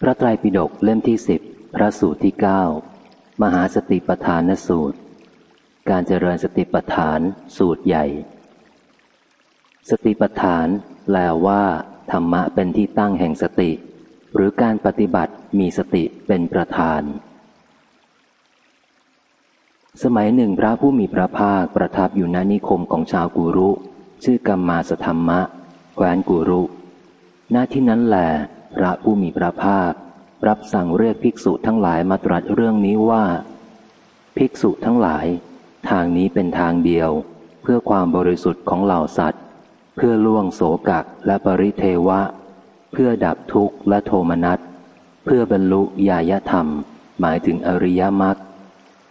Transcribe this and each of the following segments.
พระไตรปิฎกเล่มที่สิบพระสูตรที่เก้ามหาสติปทานสูตร การเจริญสติปทานสูตรใหญ่ สติปทานแปลว่า ธรรมะเป็นที่ตั้งแห่งสติ หรือการปฏิบัติมีสติเป็นประธาน สมัยหนึ่งพระผู้มีพระภาคประทับอยู่ณนิคมของชาวกุรุ ชื่อกรรมมาสธรรมะแคว้นกุรุ หน้าที่นั้นแหละ พระผู้มีพระภาครับสั่งเรียกภิกษุทั้งหลายมาตรัสเรื่องนี้ว่า ภิกษุทั้งหลาย ทางนี้เป็นทางเดียว เพื่อความบริสุทธิ์ของเหล่าสัตว์ เพื่อล่วงโสกักและปริเทวะ เพื่อดับทุกข์และโทมนัส เพื่อบรรลุญาญธรรม หมายถึงอริยมรรค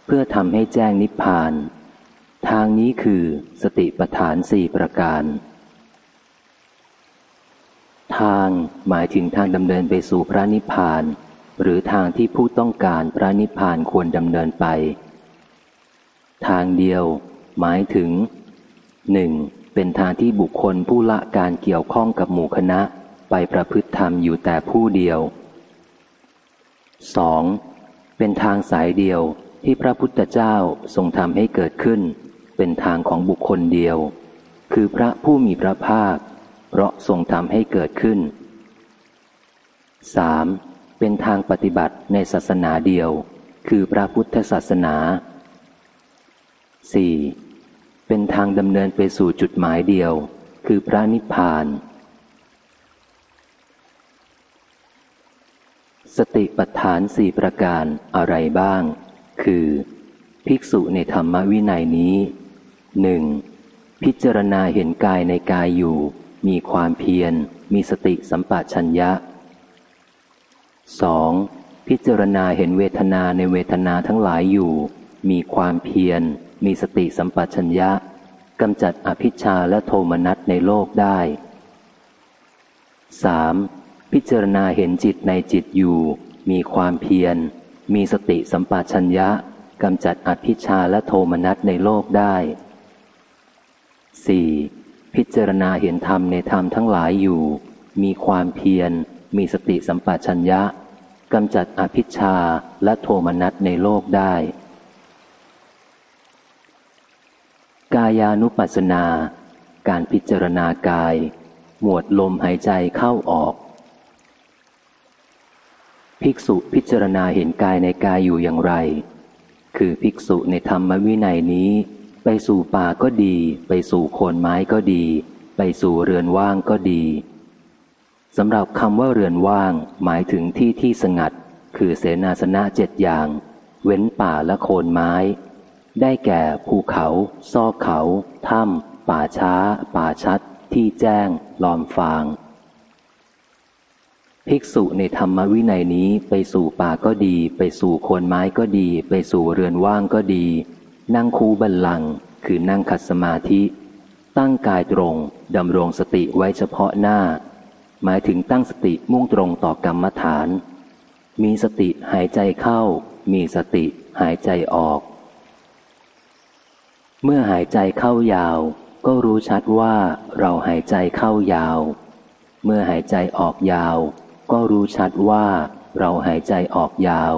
เพื่อทำให้แจ้งนิพพาน ทางนี้คือสติปัฏฐานสี่ประการ ทางหมายถึงทางดำเนินไปสู่พระนิพพาน หรือทางที่ผู้ต้องการพระนิพพานควรดำเนินไป ทางเดียว หมายถึงหนึ่งเป็นทางที่บุคคลผู้ละการเกี่ยวข้องกับหมู่คณะ ไปประพฤติธรรมอยู่แต่ผู้เดียว 2. เป็นทางสายเดียวที่พระพุทธเจ้าทรงทำให้เกิดขึ้น เป็นทางของบุคคลเดียว คือพระผู้มีพระภาค เพราะทรงทำให้เกิดขึ้น 3. เป็นทางปฏิบัติในศาสนาเดียว คือพระพุทธศาสนา 4. เป็นทางดำเนินไปสู่จุดหมายเดียว คือพระนิพพาน สติปัฏฐานสี่ประการอะไรบ้าง คือ ภิกษุในธรรมวินัยนี้หนึ่งพิจารณาเห็นกายในกายอยู่ มีความเพียร มีสติสัมปชัญญะ 2. พิจารณาเห็นเวทนาในเวทนาทั้งหลายอยู่ มีความเพียร มีสติสัมปชัญญะกำจัดอภิชาและโทมนัสในโลกได้ 3. พิจารณาเห็นจิตในจิตอยู่ มีความเพียร มีสติสัมปชัญญะกำจัดอภิชาและโทมนัสในโลกได้ 4. พิจารณาเห็นธรรมในธรรมทั้งหลายอยู่ มีความเพียร มีสติสัมปชัญญะกำจัดอภิชาและโทมนัสในโลกได้ กายานุปัสสนา การพิจารณากาย หมวดลมหายใจเข้าออก ภิกษุพิจารณาเห็นกายในกายอยู่อย่างไร คือภิกษุในธรรมวินัยนี้ ไปสู่ป่าก็ดี ไปสู่โคนไม้ก็ดี ไปสู่เรือนว่างก็ดีสำหรับคำว่าเรือนว่าง หมายถึงที่ที่สงัด คือเสนาสนะเจ็ดอย่าง เว้นป่าและโคนไม้ ได้แก่ภูเขา ซอกเขา ถ้ำป่าช้า ป่าชัด ที่แจ้ง ลอมฟาง ภิกษุในธรรมวินัยนี้ไปสู่ป่าก็ดี ไปสู่โคนไม้ก็ดี ไปสู่เรือนว่างก็ดี นั่งคูบัลลัง คือนั่งขัดสมาธิ ตั้งกายตรงดำรงสติไว้เฉพาะหน้า หมายถึงตั้งสติมุ่งตรงต่อกรรมฐาน มีสติหายใจเข้า มีสติหายใจออก เมื่อหายใจเข้ายาว ก็รู้ชัดว่าเราหายใจเข้ายาว เมื่อหายใจออกยาว ก็รู้ชัดว่าเราหายใจออกยาว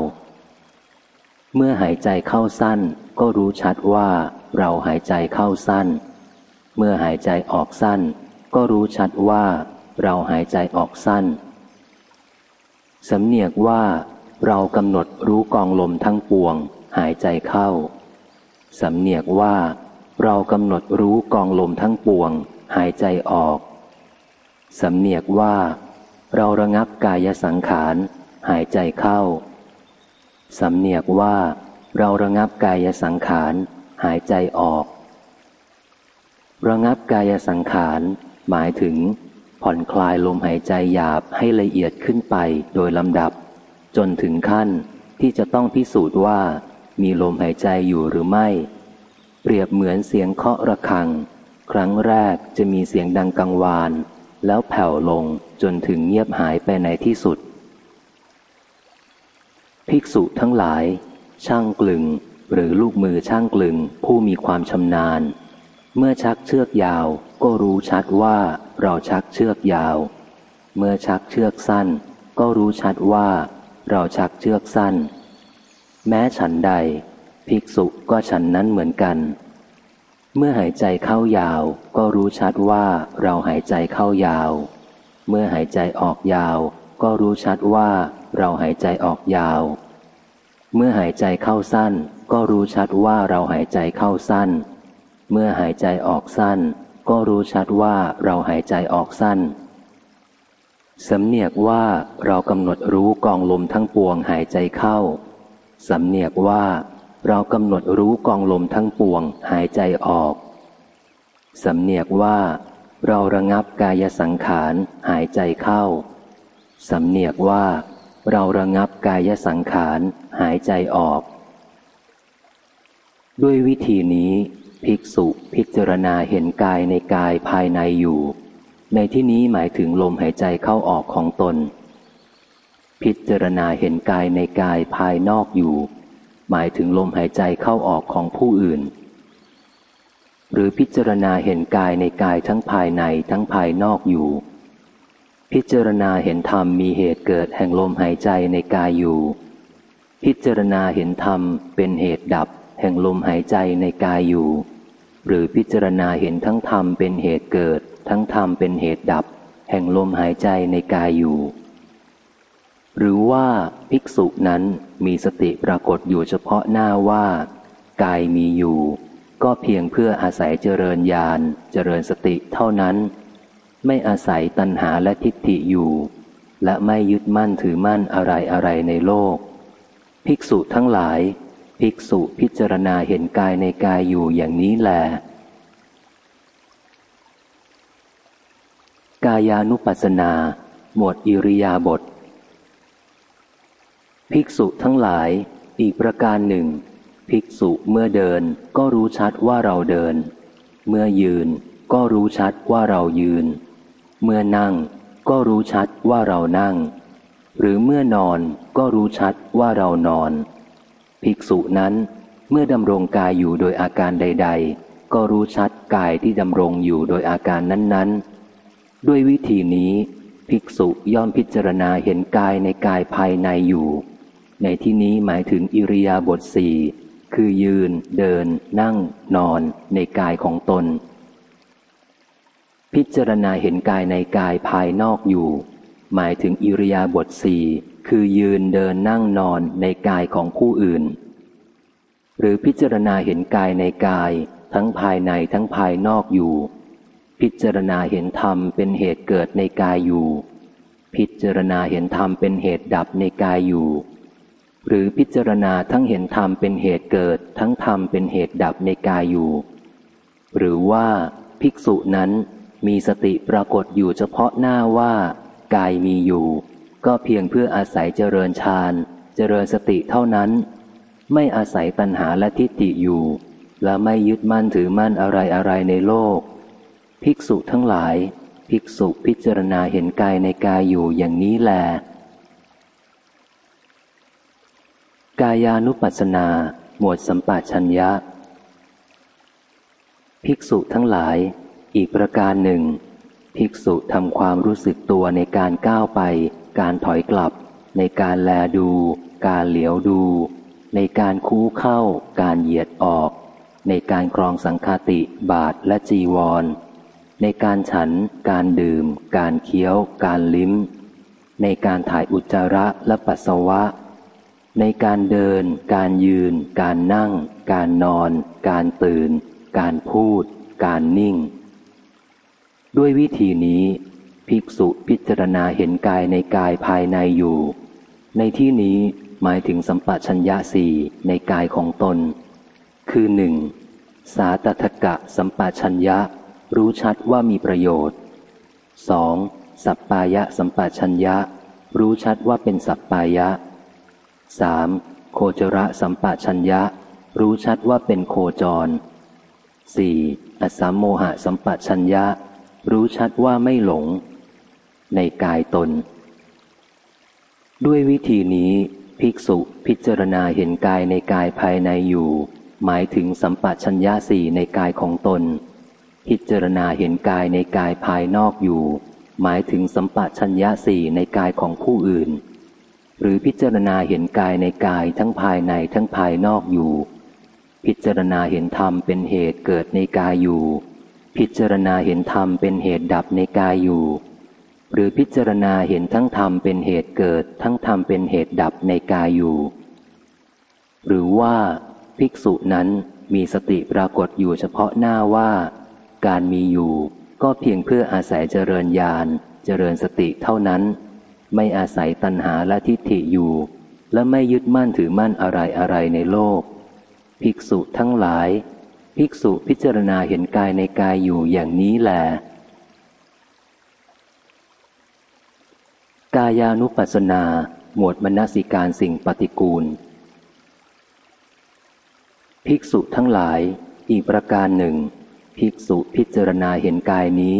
เมื่อหายใจเข้าสั้นก็รู้ชัดว่าเราหายใจเข้าสั้น เมื่อหายใจออกสั้น ก็รู้ชัดว่าเราหายใจออกสั้น สำเนียกว่าเรากำหนดรู้กองลมทั้งปวง หายใจเข้า สำเนียกว่าเรากำหนดรู้กองลมทั้งปวง หายใจออก สำเนียกว่า เราระงับกายสังขาร หายใจเข้า สำเนียกว่าเราระงับกายสังขาร หายใจออก ระงับกายสังขาร หมายถึง ผ่อนคลายลมหายใจหยาบให้ละเอียดขึ้นไปโดยลำดับ จนถึงขั้นที่จะต้องพิสูจน์ว่า มีลมหายใจอยู่หรือไม่ เปรียบเหมือนเสียงเคาะระฆัง ครั้งแรกจะมีเสียงดังกังวาน แล้วแผ่วลงจนถึงเงียบหายไปในที่สุด ภิกษุทั้งหลาย ช่างกลึง หรือลูกมือช่างกลึง ผู้มีความชำนาญ เมื่อชักเชือกยาวก็รู้ชัดว่าเราชักเชือกยาว เมื่อชักเชือกสั้น ก็รู้ชัดว่า เราชักเชือกสั้น แม้ฉันใด ภิกษุก็ฉันนั้นเหมือนกัน เมื่อหายใจเข้ายาว ก็รู้ชัดว่าเราหายใจเข้ายาว เมื่อหายใจออกยาว ก็รู้ชัดว่า เราหายใจออกยาว เมื่อหายใจเข้าสั้น ก็รู้ชัดว่าเราหายใจเข้าสั้น เมื่อหายใจออกสั้น ก็รู้ชัดว่าเราหายใจออกสั้นสำเนียกว่าเรากำหนดรู้กองลมทั้งปวงหายใจเข้า สำเนียกว่าเรากำหนดรู้กองลมทั้งปวงหายใจออก สำเนียกว่าเราระงับกายสังขารหายใจเข้า สำเนียกว่า เราระงับกายสังขารหายใจออก ด้วยวิธีนี้ภิกษุพิจารณาเห็นกายในกายภายในอยู่ ในที่นี้หมายถึงลมหายใจเข้าออกของตน พิจารณาเห็นกายในกายภายนอกอยู่ หมายถึงลมหายใจเข้าออกของผู้อื่น หรือพิจารณาเห็นกายในกายทั้งภายในทั้งภายนอกอยู่ พิจารณาเห็นธรรมมีเหตุเกิดแห่งลมหายใจในกายอยู่ พิจารณาเห็นธรรมเป็นเหตุดับแห่งลมหายใจในกายอยู่ หรือพิจารณาเห็นทั้งธรรมเป็นเหตุเกิด ทั้งธรรมเป็นเหตุดับ แห่งลมหายใจในกายอยู่ หรือว่าภิกษุนั้นมีสติปรากฏอยู่เฉพาะหน้าว่า กายมีอยู่ ก็เพียงเพื่ออาศัยเจริญญาณเจริญสติเท่านั้น ไม่อาศัยตัณหาและทิฏฐิอยู่ และไม่ยึดมั่นถือมั่นอะไรอะไรในโลก ภิกษุทั้งหลาย ภิกษุพิจารณาเห็นกายในกายอยู่อย่างนี้แหละกายานุปัสสนา หมวดอิริยาบถภิกษุทั้งหลาย อีกประการหนึ่ง ภิกษุเมื่อเดินก็รู้ชัดว่าเราเดิน เมื่อยืนก็รู้ชัดว่าเรายืน เมื่อนั่งก็รู้ชัดว่าเรานั่ง หรือเมื่อนอนก็รู้ชัดว่าเรานอน ภิกษุนั้นเมื่อดำรงกายอยู่โดยอาการใด ๆ ก็รู้ชัดกายที่ดำรงอยู่โดยอาการนั้นๆ ด้วยวิธีนี้ภิกษุย่อมพิจารณาเห็นกายในกายภายในอยู่ ในที่นี้หมายถึงอิริยาบถสี่คือยืน เดิน นั่ง นอน ในกายของตน พิจารณาเห็นกายในกายภายนอกอยู่ หมายถึงอิริยาบถสี่คือยืนเดินนั่งนอนในกายของผู้อื่น หรือพิจารณาเห็นกายในกาย ทั้งภายในทั้งภายนอกอยู่ พิจารณาเห็นธรรมเป็นเหตุเกิดในกายอยู่ พิจารณาเห็นธรรมเป็นเหตุดับในกายอยู่ หรือพิจารณาทั้งเห็นธรรมเป็นเหตุเกิด ทั้งธรรมเป็นเหตุดับในกายอยู่ หรือว่าภิกษุนั้น มีสติปรากฏอยู่เฉพาะหน้าว่า กายมีอยู่ ก็เพียงเพื่ออาศัยเจริญฌานเจริญสติเท่านั้น ไม่อาศัยตัณหาและทิฏฐิอยู่ และไม่ยึดมั่นถือมั่นอะไรอะไรในโลก ภิกษุทั้งหลาย ภิกษุพิจารณาเห็นกายในกายอยู่อย่างนี้แล กายานุปัสสนา หมวดสัมปชัญญะ ภิกษุทั้งหลาย อีกประการหนึ่ง ภิกษุทำความรู้สึกตัวในการก้าวไป การถอยกลับ ในการแลดู การเหลียวดู ในการคู่เข้า การเหยียดออก ในการครองสังคติบาทและจีวร ในการฉัน การดื่ม การเคี้ยว การลิ้ม ในการถ่ายอุจจาระและปัสสาวะ ในการเดิน การยืน การนั่ง การนอน การตื่น การพูด การนิ่ง ด้วยวิธีนี้ภิกษุพิจารณาเห็นกายในกายภายในอยู่ ในที่นี้หมายถึงสัมปชัญญะสี่ในกายของตน คือหนึ่งสาตถกะสัมปชัญญะ รู้ชัดว่ามีประโยชน์ 2. สัปปายะสัมปชัญญะ รู้ชัดว่าเป็นสัปปายะ 3. โคจระสัมปชัญญะ รู้ชัดว่าเป็นโคจร 4. อสัมโมหะสัมปชัญญะ รู้ชัดว่าไม่หลง ในกายตน ด้วยวิธีนี้ภิกษุพิจารณาเห็นกายในกายภายในอยู่ หมายถึงสัมปชัญญะสี่ในกายของตน พิจารณาเห็นกายในกายภายนอกอยู่ หมายถึงสัมปชัญญะสี่ในกายของผู้อื่น หรือพิจารณาเห็นกายในกายทั้งภายในทั้งภายนอกอยู่ พิจารณาเห็นธรรมเป็นเหตุเกิดในกายอยู่ พิจารณาเห็นธรรมเป็นเหตุดับในกายอยู่ หรือพิจารณาเห็นทั้งธรรมเป็นเหตุเกิด ทั้งธรรมเป็นเหตุดับในกายอยู่ หรือว่า ภิกษุนั้นมีสติปรากฏอยู่เฉพาะหน้าว่า การมีอยู่ก็เพียงเพื่ออาศัยเจริญญาณเจริญสติเท่านั้น ไม่อาศัยตัณหาและทิฏฐิอยู่ และไม่ยึดมั่นถือมั่นอะไรอะไรในโลก ภิกษุทั้งหลาย ภิกษุพิจารณาเห็นกายในกายอยู่อย่างนี้แหลกายานุปัสสนา หมวดมนสิการสิ่งปฏิกูล ภิกษุทั้งหลาย อีกประการหนึ่ง ภิกษุพิจารณาเห็นกายนี้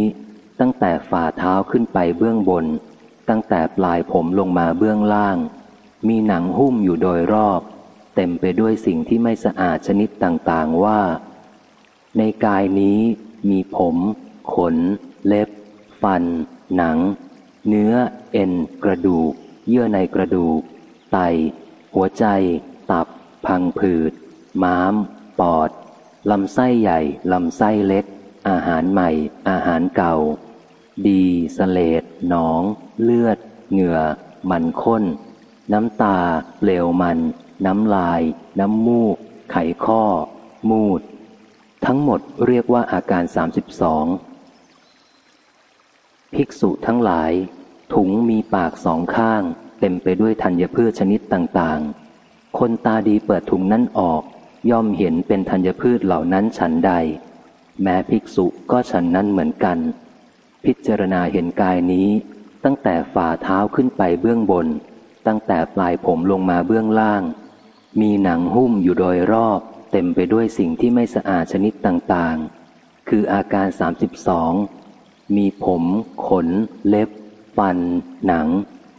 ตั้งแต่ฝ่าเท้าขึ้นไปเบื้องบน ตั้งแต่ปลายผมลงมาเบื้องล่าง มีหนังหุ้มอยู่โดยรอบ เต็มไปด้วยสิ่งที่ไม่สะอาดชนิดต่างๆว่า ในกายนี้มีผม ขน เล็บ ฟัน หนัง เนื้อ เอ็น กระดูก เยื่อในกระดูก ไต หัวใจ ตับ พังผืด ม้าม ปอด ลำไส้ใหญ่ ลำไส้เล็ก อาหารใหม่ อาหารเก่า ดีสเลดหนอง เลือด เหงื่อ มันข้น น้ำตา เปลวมัน น้ำลาย น้ำมูก ไขข้อ มูด ทั้งหมดเรียกว่าอาการ 32 ภิกษุทั้งหลาย ถุงมีปากสองข้าง เต็มไปด้วยธัญพืชชนิดต่างๆ คนตาดีเปิดถุงนั้นออก ย่อมเห็นเป็นธัญพืชเหล่านั้นฉันใด แม้ภิกษุก็ฉันนั้นเหมือนกัน พิจารณาเห็นกายนี้ ตั้งแต่ฝ่าเท้าขึ้นไปเบื้องบน ตั้งแต่ปลายผมลงมาเบื้องล่าง มีหนังหุ้มอยู่โดยรอบ เต็มไปด้วยสิ่งที่ไม่สะอาดชนิดต่างๆ คืออาการ 32 มีผม ขน เล็บ ฟัน หนัง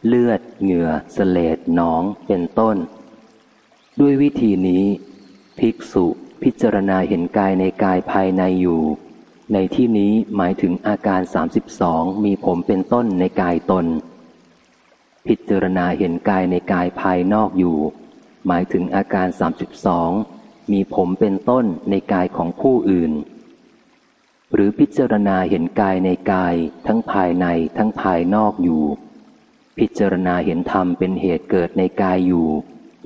เลือด เหงื่อ สเลดหนอง เป็นต้น ด้วยวิธีนี้ ภิกษุพิจารณาเห็นกายในกายภายในอยู่ ในที่นี้หมายถึงอาการ 32 มีผมเป็นต้นในกายตน พิจารณาเห็นกายในกายภายนอกอยู่ หมายถึงอาการ 32 มีผมเป็นต้นในกายของผู้อื่น หรือพิจารณาเห็นกายในกายทั้งภายในทั้งภายนอกอยู่ พิจารณาเห็นธรรมเป็นเหตุเกิดในกายอยู่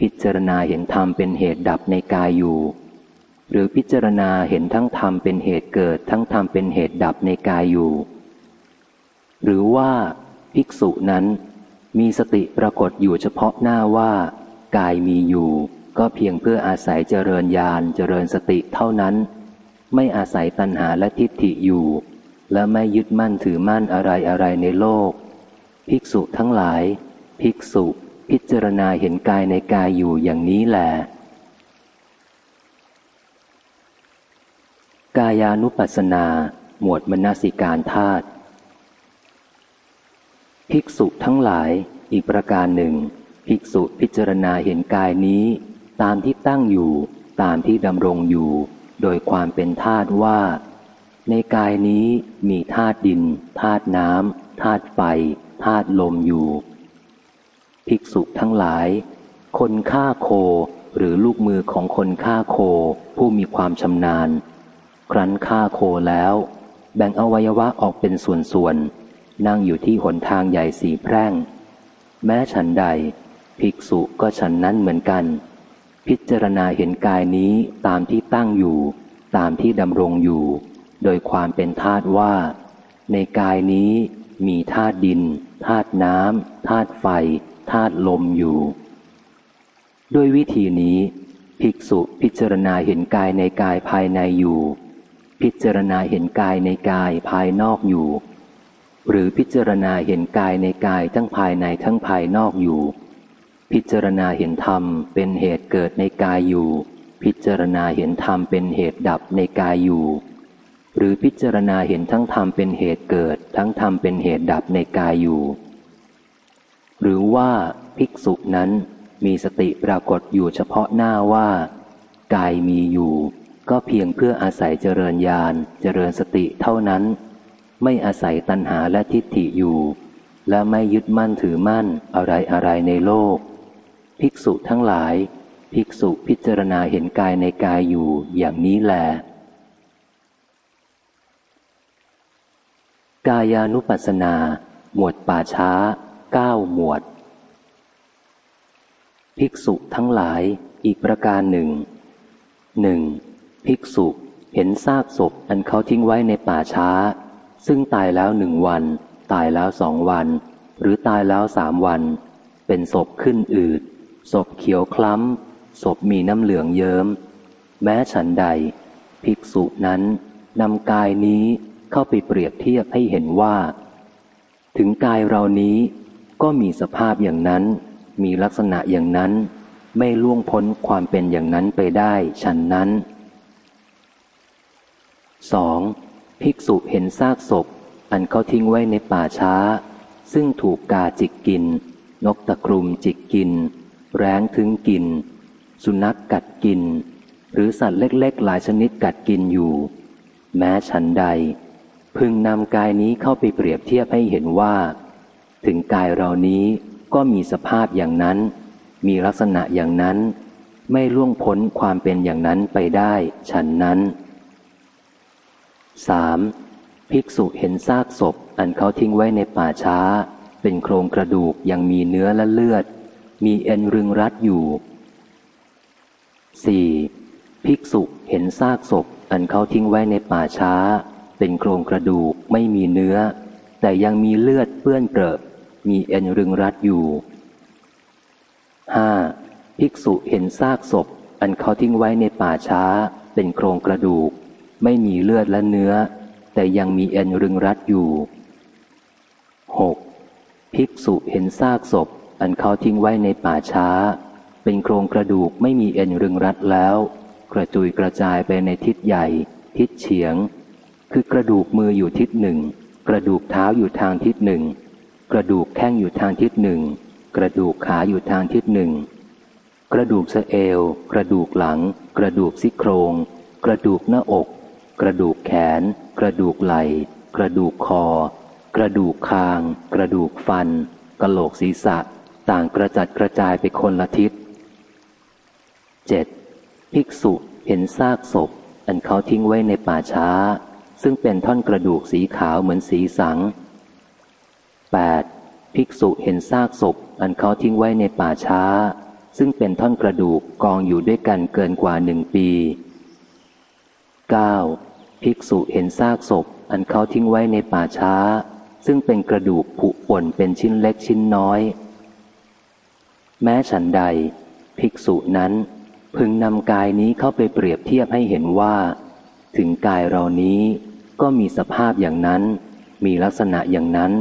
พิจารณาเห็นธรรมเป็นเหตุดับในกายอยู่ หรือพิจารณาเห็นทั้งธรรมเป็นเหตุเกิดทั้งธรรมเป็นเหตุดับในกายอยู่ หรือว่า ภิกษุนั้นมีสติปรากฏอยู่เฉพาะหน้าว่า กายมีอยู่ ก็เพียงเพื่ออาศัยเจริญญาณเจริญสติเท่านั้น ไม่อาศัยตัณหาและทิฏฐิอยู่ และไม่ยึดมั่นถือมั่นอะไรอะไรในโลก ภิกษุทั้งหลาย ภิกษุพิจารณาเห็นกายในกายอยู่อย่างนี้แหลกายานุปัสสนา หมวดมนสิการธาตุภิกษุทั้งหลายอีกประการหนึ่ง ภิกษุพิจารณาเห็นกายนี้ ตามที่ตั้งอยู่ ตามที่ดำรงอยู่ โดยความเป็นธาตุว่า ในกายนี้มีธาตุดินธาตุน้ำธาตุไฟธาตุลมอยู่ ภิกษุทั้งหลาย คนฆ่าโคหรือลูกมือของคนฆ่าโคผู้มีความชำนาญ ครั้นฆ่าโคแล้ว แบ่งอวัยวะออกเป็นส่วนๆ นั่งอยู่ที่หนทางใหญ่สีแพร่ง แม้ฉันใด ภิกษุก็ฉันนั้นเหมือนกัน พิจารณาเห็นกายนี้ตามที่ตั้งอยู่ ตามที่ดำรงอยู่ โดยความเป็นธาตุว่า ในกายนี้มีธาตุดินธาตุน้ำธาตุไฟธาตุลมอยู่ ด้วยวิธีนี้ ภิกษุพิจารณาเห็นกายในกายภายในอยู่ พิจารณาเห็นกายในกายภายนอกอยู่ หรือพิจารณาเห็นกายในกายทั้งภายในทั้งภายนอกอยู่ พิจารณาเห็นธรรมเป็นเหตุเกิดในกายอยู่ พิจารณาเห็นธรรมเป็นเหตุดับในกายอยู่ หรือพิจารณาเห็นทั้งธรรมเป็นเหตุเกิด ทั้งธรรมเป็นเหตุดับในกายอยู่ หรือว่าภิกษุนั้นมีสติปรากฏอยู่เฉพาะหน้าว่า กายมีอยู่ ก็เพียงเพื่ออาศัยเจริญญาณเจริญสติเท่านั้น ไม่อาศัยตัณหาและทิฏฐิอยู่ และไม่ยึดมั่นถือมั่นอะไรอะไรในโลก ภิกษุทั้งหลาย ภิกษุพิจารณาเห็นกายในกายอยู่อย่างนี้แล กายานุปัสสนา หมวดป่าช้าเก้าหมวด ภิกษุทั้งหลายอีกประการหนึ่งหนึ่งภิกษุเห็นซากศพอันเขาทิ้งไว้ในป่าช้า ซึ่งตายแล้วหนึ่งวัน ตายแล้วสองวัน หรือตายแล้วสามวัน เป็นศพขึ้นอืด ศพเขียวคล้ำศพมีน้ำเหลืองเยิม้ม แม้ฉันใด ภิกษุนั้นนำกายนี้เข้าไปเปรียบเทียบให้เห็นว่า ถึงกายเรานี้ก็มีสภาพอย่างนั้น มีลักษณะอย่างนั้น ไม่ล่วงพ้นความเป็นอย่างนั้นไปได้ฉันนั้น 2. ภิกษุเห็นซากศพ อันเขาทิ้งไว้ในป่าช้า ซึ่งถูกกาจิกกิน นกตะกรุมจิกกิน แร้งถึงกิน สุนัขกกัดกิน หรือสัตว์เล็กๆ หลายชนิดกัดกินอยู่ แม้ฉันใด พึงนำกายนี้เข้าไปเปรียบเทียบให้เห็นว่า ถึงกายเรานี้ก็มีสภาพอย่างนั้น มีลักษณะอย่างนั้น ไม่ล่วงพ้นความเป็นอย่างนั้นไปได้ฉันนั้น 3. ภิกษุเห็นซากศพอันเขาทิ้งไว้ในป่าช้า เป็นโครงกระดูกยังมีเนื้อและเลือด มีเอ็นรึงรัดอยู่ 4. ภิกษุเห็นซากศพ อันเขาทิ้งไว้ในป่าช้า เป็นโครงกระดูกไม่มีเนื้อ แต่ยังมีเลือดเปื้อนเปรอะมีเอ็นรึงรัดอยู่ 5. ภิกษุเห็นซากศพ อันเขาทิ้งไว้ในป่าช้า เป็นโครงกระดูก ไม่มีเลือดและเนื้อ แต่ยังมีเอ็นรึงรัดอยู่ 6. ภิกษุเห็นซากศพ อันเขาทิ้งไว้ในป่าช้า เป็นโครงกระดูกไม่มีเอ็นรึงรัดแล้ว กระจุยกระจายไปในทิศใหญ่ ทิศเฉียง คือกระดูกมืออยู่ทิศหนึ่ง กระดูกเท้าอยู่ทางทิศหนึ่ง กระดูกแข้งอยู่ทางทิศหนึ่ง กระดูกขาอยู่ทางทิศหนึ่ง กระดูกสะเอว กระดูกหลัง กระดูกซี่โครง กระดูกหน้าอก กระดูกแขน กระดูกไหล่ กระดูกคอ กระดูกคาง กระดูกฟัน กระโหลกศีรษะ ต่างกระจัดกระจายไปคนละทิศ 7. ภิกษุเห็นซากศพ อันเขาทิ้งไว้ในป่าช้า ซึ่งเป็นท่อนกระดูกสีขาวเหมือนสีสัง 8. ภิกษุเห็นซากศพ อันเขาทิ้งไว้ในป่าช้า ซึ่งเป็นท่อนกระดูกกองอยู่ด้วยกันเกินกว่าหนึ่งปี 9. ภิกษุเห็นซากศพ อันเขาทิ้งไว้ในป่าช้า ซึ่งเป็นกระดูกผุป่นเป็นชิ้นเล็กชิ้นน้อย แม้ฉันใด ภิกษุนั้นพึงนำกายนี้เข้าไปเปรียบเทียบให้เห็นว่า ถึงกายเรานี้ก็มีสภาพอย่างนั้น มีลักษณะอย่างนั้น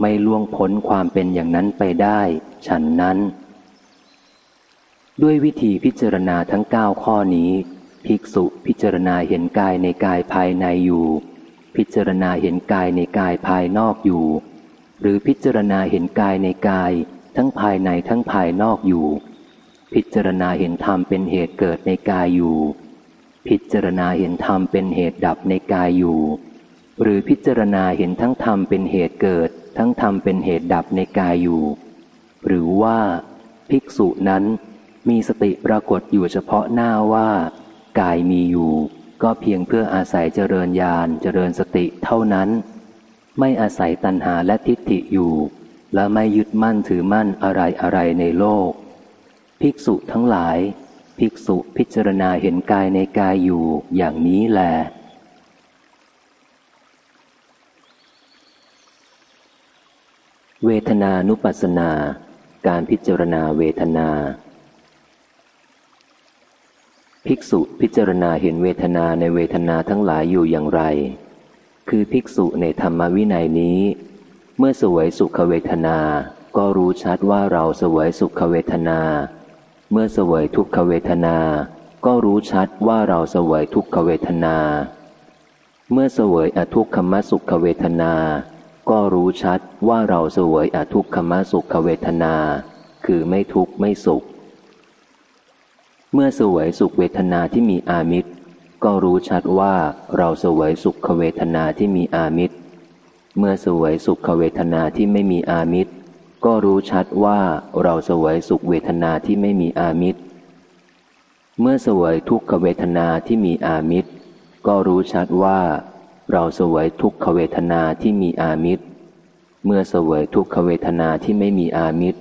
ไม่ล่วงพ้นความเป็นอย่างนั้นไปได้ ฉันนั้น ด้วยวิธีพิจารณาทั้งเก้าข้อนี้ ภิกษุพิจารณาเห็นกายในกายภายในอยู่ พิจารณาเห็นกายในกายภายนอกอยู่ หรือพิจารณาเห็นกายในกาย ทั้งภายในทั้งภายนอกอยู่ พิจารณาเห็นธรรมเป็นเหตุเกิดในกายอยู่ พิจารณาเห็นธรรมเป็นเหตุดับในกายอยู่ หรือพิจารณาเห็นทั้งธรรมเป็นเหตุเกิด ทั้งธรรมเป็นเหตุดับในกายอยู่ หรือว่าภิกษุนั้นมีสติปรากฏอยู่เฉพาะหน้าว่า กายมีอยู่ ก็เพียงเพื่ออาศัยเจริญญาณเจริญสติเท่านั้น ไม่อาศัยตัณหาและทิฏฐิอยู่ และไม่ยึดมั่นถือมั่นอะไรอะไรในโลก ภิกษุทั้งหลาย ภิกษุพิจารณาเห็นกายในกายอยู่อย่างนี้แลเวทนานุปัสสนา การพิจารณาเวทนา ภิกษุพิจารณาเห็นเวทนาในเวทนาทั้งหลายอยู่อย่างไร คือภิกษุในธรรมวินัยนี้ เมื่อสวยสุขเวทนา ก็รู้ชัดว่าเราสวยสุขเวทนา เมื่อสวยทุกขเวทนา ก็รู้ชัดว่าเราสวยทุกขเวทนา เมื่อสวยอทุกขมสุขเวทนา ก็รู้ชัดว่าเราสวยอทุกขมสุขเวทนา คือไม่ทุกข์ไม่สุข เมื่อสวยสุขเวทนาที่มีอามิตร ก็รู้ชัดว่าเราสวยสุขเวทนาที่มีอามิตร เมื่อสวยสุขเวทนาที่ไม่มีอามิตร ก็รู้ชัดว่าเราสวยสุขเวทนาที่ไม่มีอามิตร เมื่อสวยทุกขเวทนาที่มีอามิตร ก็รู้ชัดว่า เราสวยทุกขเวทนาที่มีอามิตร เมื่อสวยทุกขเวทนาที่ไม่มีอามิตร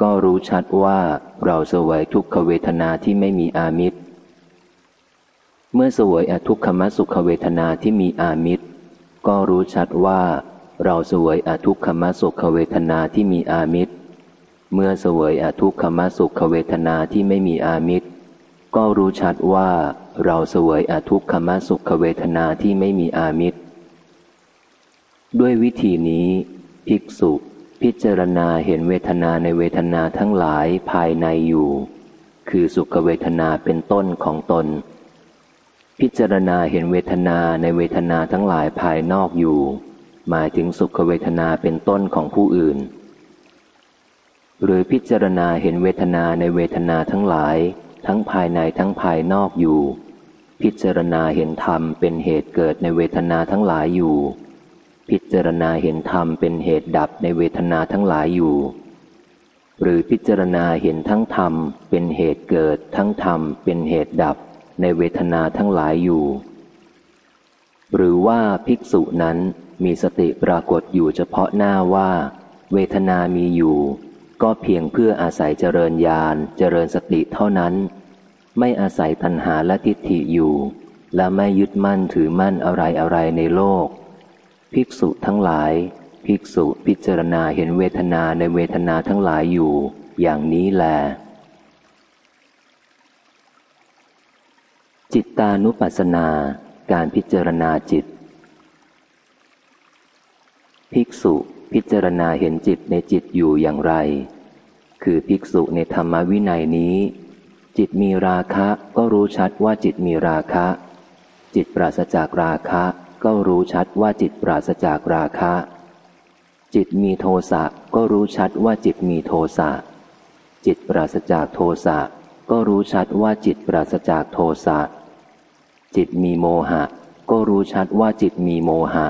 ก็รู้ชัดว่าเราสวยทุกขเวทนาที่ไม่มีอามิตร เมื่อสวยอทุกขมสุขเวทนาที่มีอามิตรก็รู้ชัดว่า เราสวยอทุกขมสุขเวทนาที่มีอามิตร เมื่อสวยอทุกขมสุขเวทนาที่ไม่มีอามิตร ก็รู้ชัดว่าเราสวยอทุกขมสุขเวทนาที่ไม่มีอามิตร ด้วยวิธีนี้ ภิกษุพิจารณาเห็นเวทนาในเวทนาทั้งหลายภายในอยู่ คือสุขเวทนาเป็นต้นของตน พิจารณาเห็นเวทนาในเวทนาทั้งหลายภายนอกอยู่ หมายถึงสุขเวทนาเป็นต้นของผู้อื่น หรือพิจารณาเห็นเวทนาในเวทนาทั้งหลาย ทั้งภายในทั้งภายนอกอยู่ พิจารณาเห็นธรรมเป็นเหตุเกิดในเวทนาทั้งหลายอยู่ พิจารณาเห็นธรรมเป็นเหตุดับในเวทนาทั้งหลายอยู่ หรือพิจารณาเห็นทั้งธรรมเป็นเหตุเกิดทั้งธรรมเป็นเหตุดับในเวทนาทั้งหลายอยู่ หรือว่าภิกษุนั้น มีสติปรากฏอยู่เฉพาะหน้าว่า เวทนามีอยู่ ก็เพียงเพื่ออาศัยเจริญญาณเจริญสติเท่านั้น ไม่อาศัยตัณหาและทิฏฐิอยู่ และไม่ยึดมั่นถือมั่นอะไรอะไรในโลก ภิกษุทั้งหลาย ภิกษุพิจารณาเห็นเวทนาในเวทนาทั้งหลายอยู่ อย่างนี้แลจิตตานุปัสสนา การพิจารณาจิต ภิกษุพิจารณาเห็นจิตในจิตอยู่อย่างไร คือภิกษุในธรรมวินัยนี้ จิตมีราคะก็รู้ชัดว่าจิตมีราคะ จิตปราศจากราคะก็รู้ชัดว่าจิตปราศจากราคะ จิตมีโทสะก็รู้ชัดว่าจิตมีโทสะ จิตปราศจากโทสะก็รู้ชัดว่าจิตปราศจากโทสะ จิตมีโมหะ ก็รู้ชัดว่าจิตมีโมหะ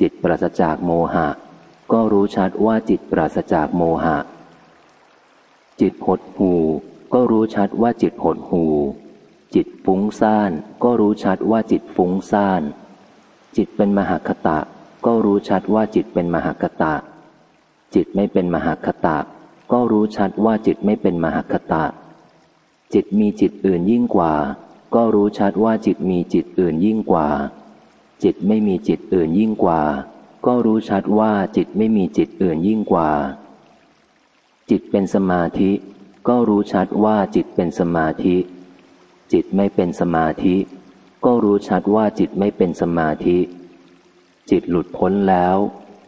จิตปราศจากโมหะ ก็รู้ชัดว่าจิตปราศจากโมหะ จิตหดหูก็รู้ชัดว่าจิตหดหูจิตฟุ้งซ่านก็รู้ชัดว่าจิตฟุ้งซ่าน จิตเป็นมหคตะ ก็รู้ชัดว่าจิตเป็นมหคตะ จิตไม่เป็นมหคตะ ก็รู้ชัดว่าจิตไม่เป็นมหคตะ จิตมีจิตอื่นยิ่งกว่า ก็รู้ชัดว่าจิตมีจิตอื่นยิ่งกว่า จิตไม่มีจิตอื่นยิ่งกว่า ก็รู้ชัดว่าจิตไม่มีจิตอื่นยิ่งกว่า จิตเป็นสมาธิ ก็รู้ชัดว่าจิตเป็นสมาธิ จิตไม่เป็นสมาธิ ก็รู้ชัดว่าจิตไม่เป็นสมาธิ จิตหลุดพ้นแล้ว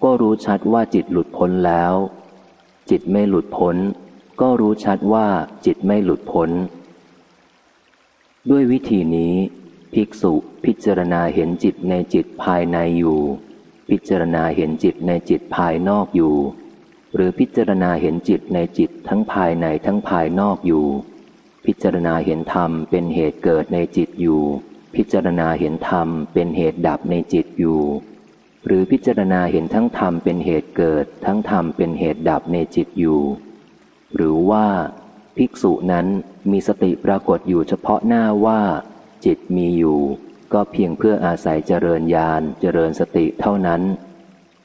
ก็รู้ชัดว่าจิตหลุดพ้นแล้ว จิตไม่หลุดพ้น ก็รู้ชัดว่าจิตไม่หลุดพ้น ด้วยวิธีนี้ ภิกษุพิจารณาเห็นจิตในจิตภายในอยู่ พิจารณาเห็นจิตในจิตภายนอกอยู่ หรือพิจารณาเห็นจิตในจิตทั้งภายในทั้งภายนอกอยู่ พิจารณาเห็นธรรมเป็นเหตุเกิดในจิตอยู่ พิจารณาเห็นธรรมเป็นเหตุดับในจิตอยู่ หรือพิจารณาเห็นทั้งธรรมเป็นเหตุเกิด ทั้งธรรมเป็นเหตุดับในจิตอยู่ หรือว่า ภิกษุนั้นมีสติปรากฏอยู่เฉพาะหน้าว่า จิตมีอยู่ ก็เพียงเพื่ออาศัยเจริญญาณเจริญสติเท่านั้น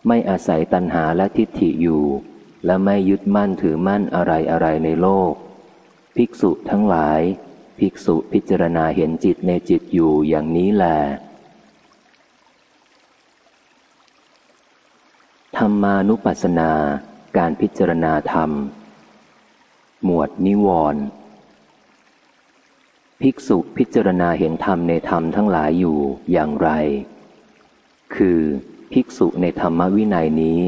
ไม่อาศัยตัณหาและทิฏฐิอยู่ และไม่ยึดมั่นถือมั่นอะไรอะไรในโลก ภิกษุทั้งหลาย ภิกษุพิจารณาเห็นจิตในจิตอยู่อย่างนี้แลธรรมานุปัสสนา การพิจารณาธรรม หมวดนิวรณ์ ภิกษุพิจารณาเห็นธรรมในธรรมทั้งหลายอยู่อย่างไร คือ ภิกษุในธรรมวินัยนี้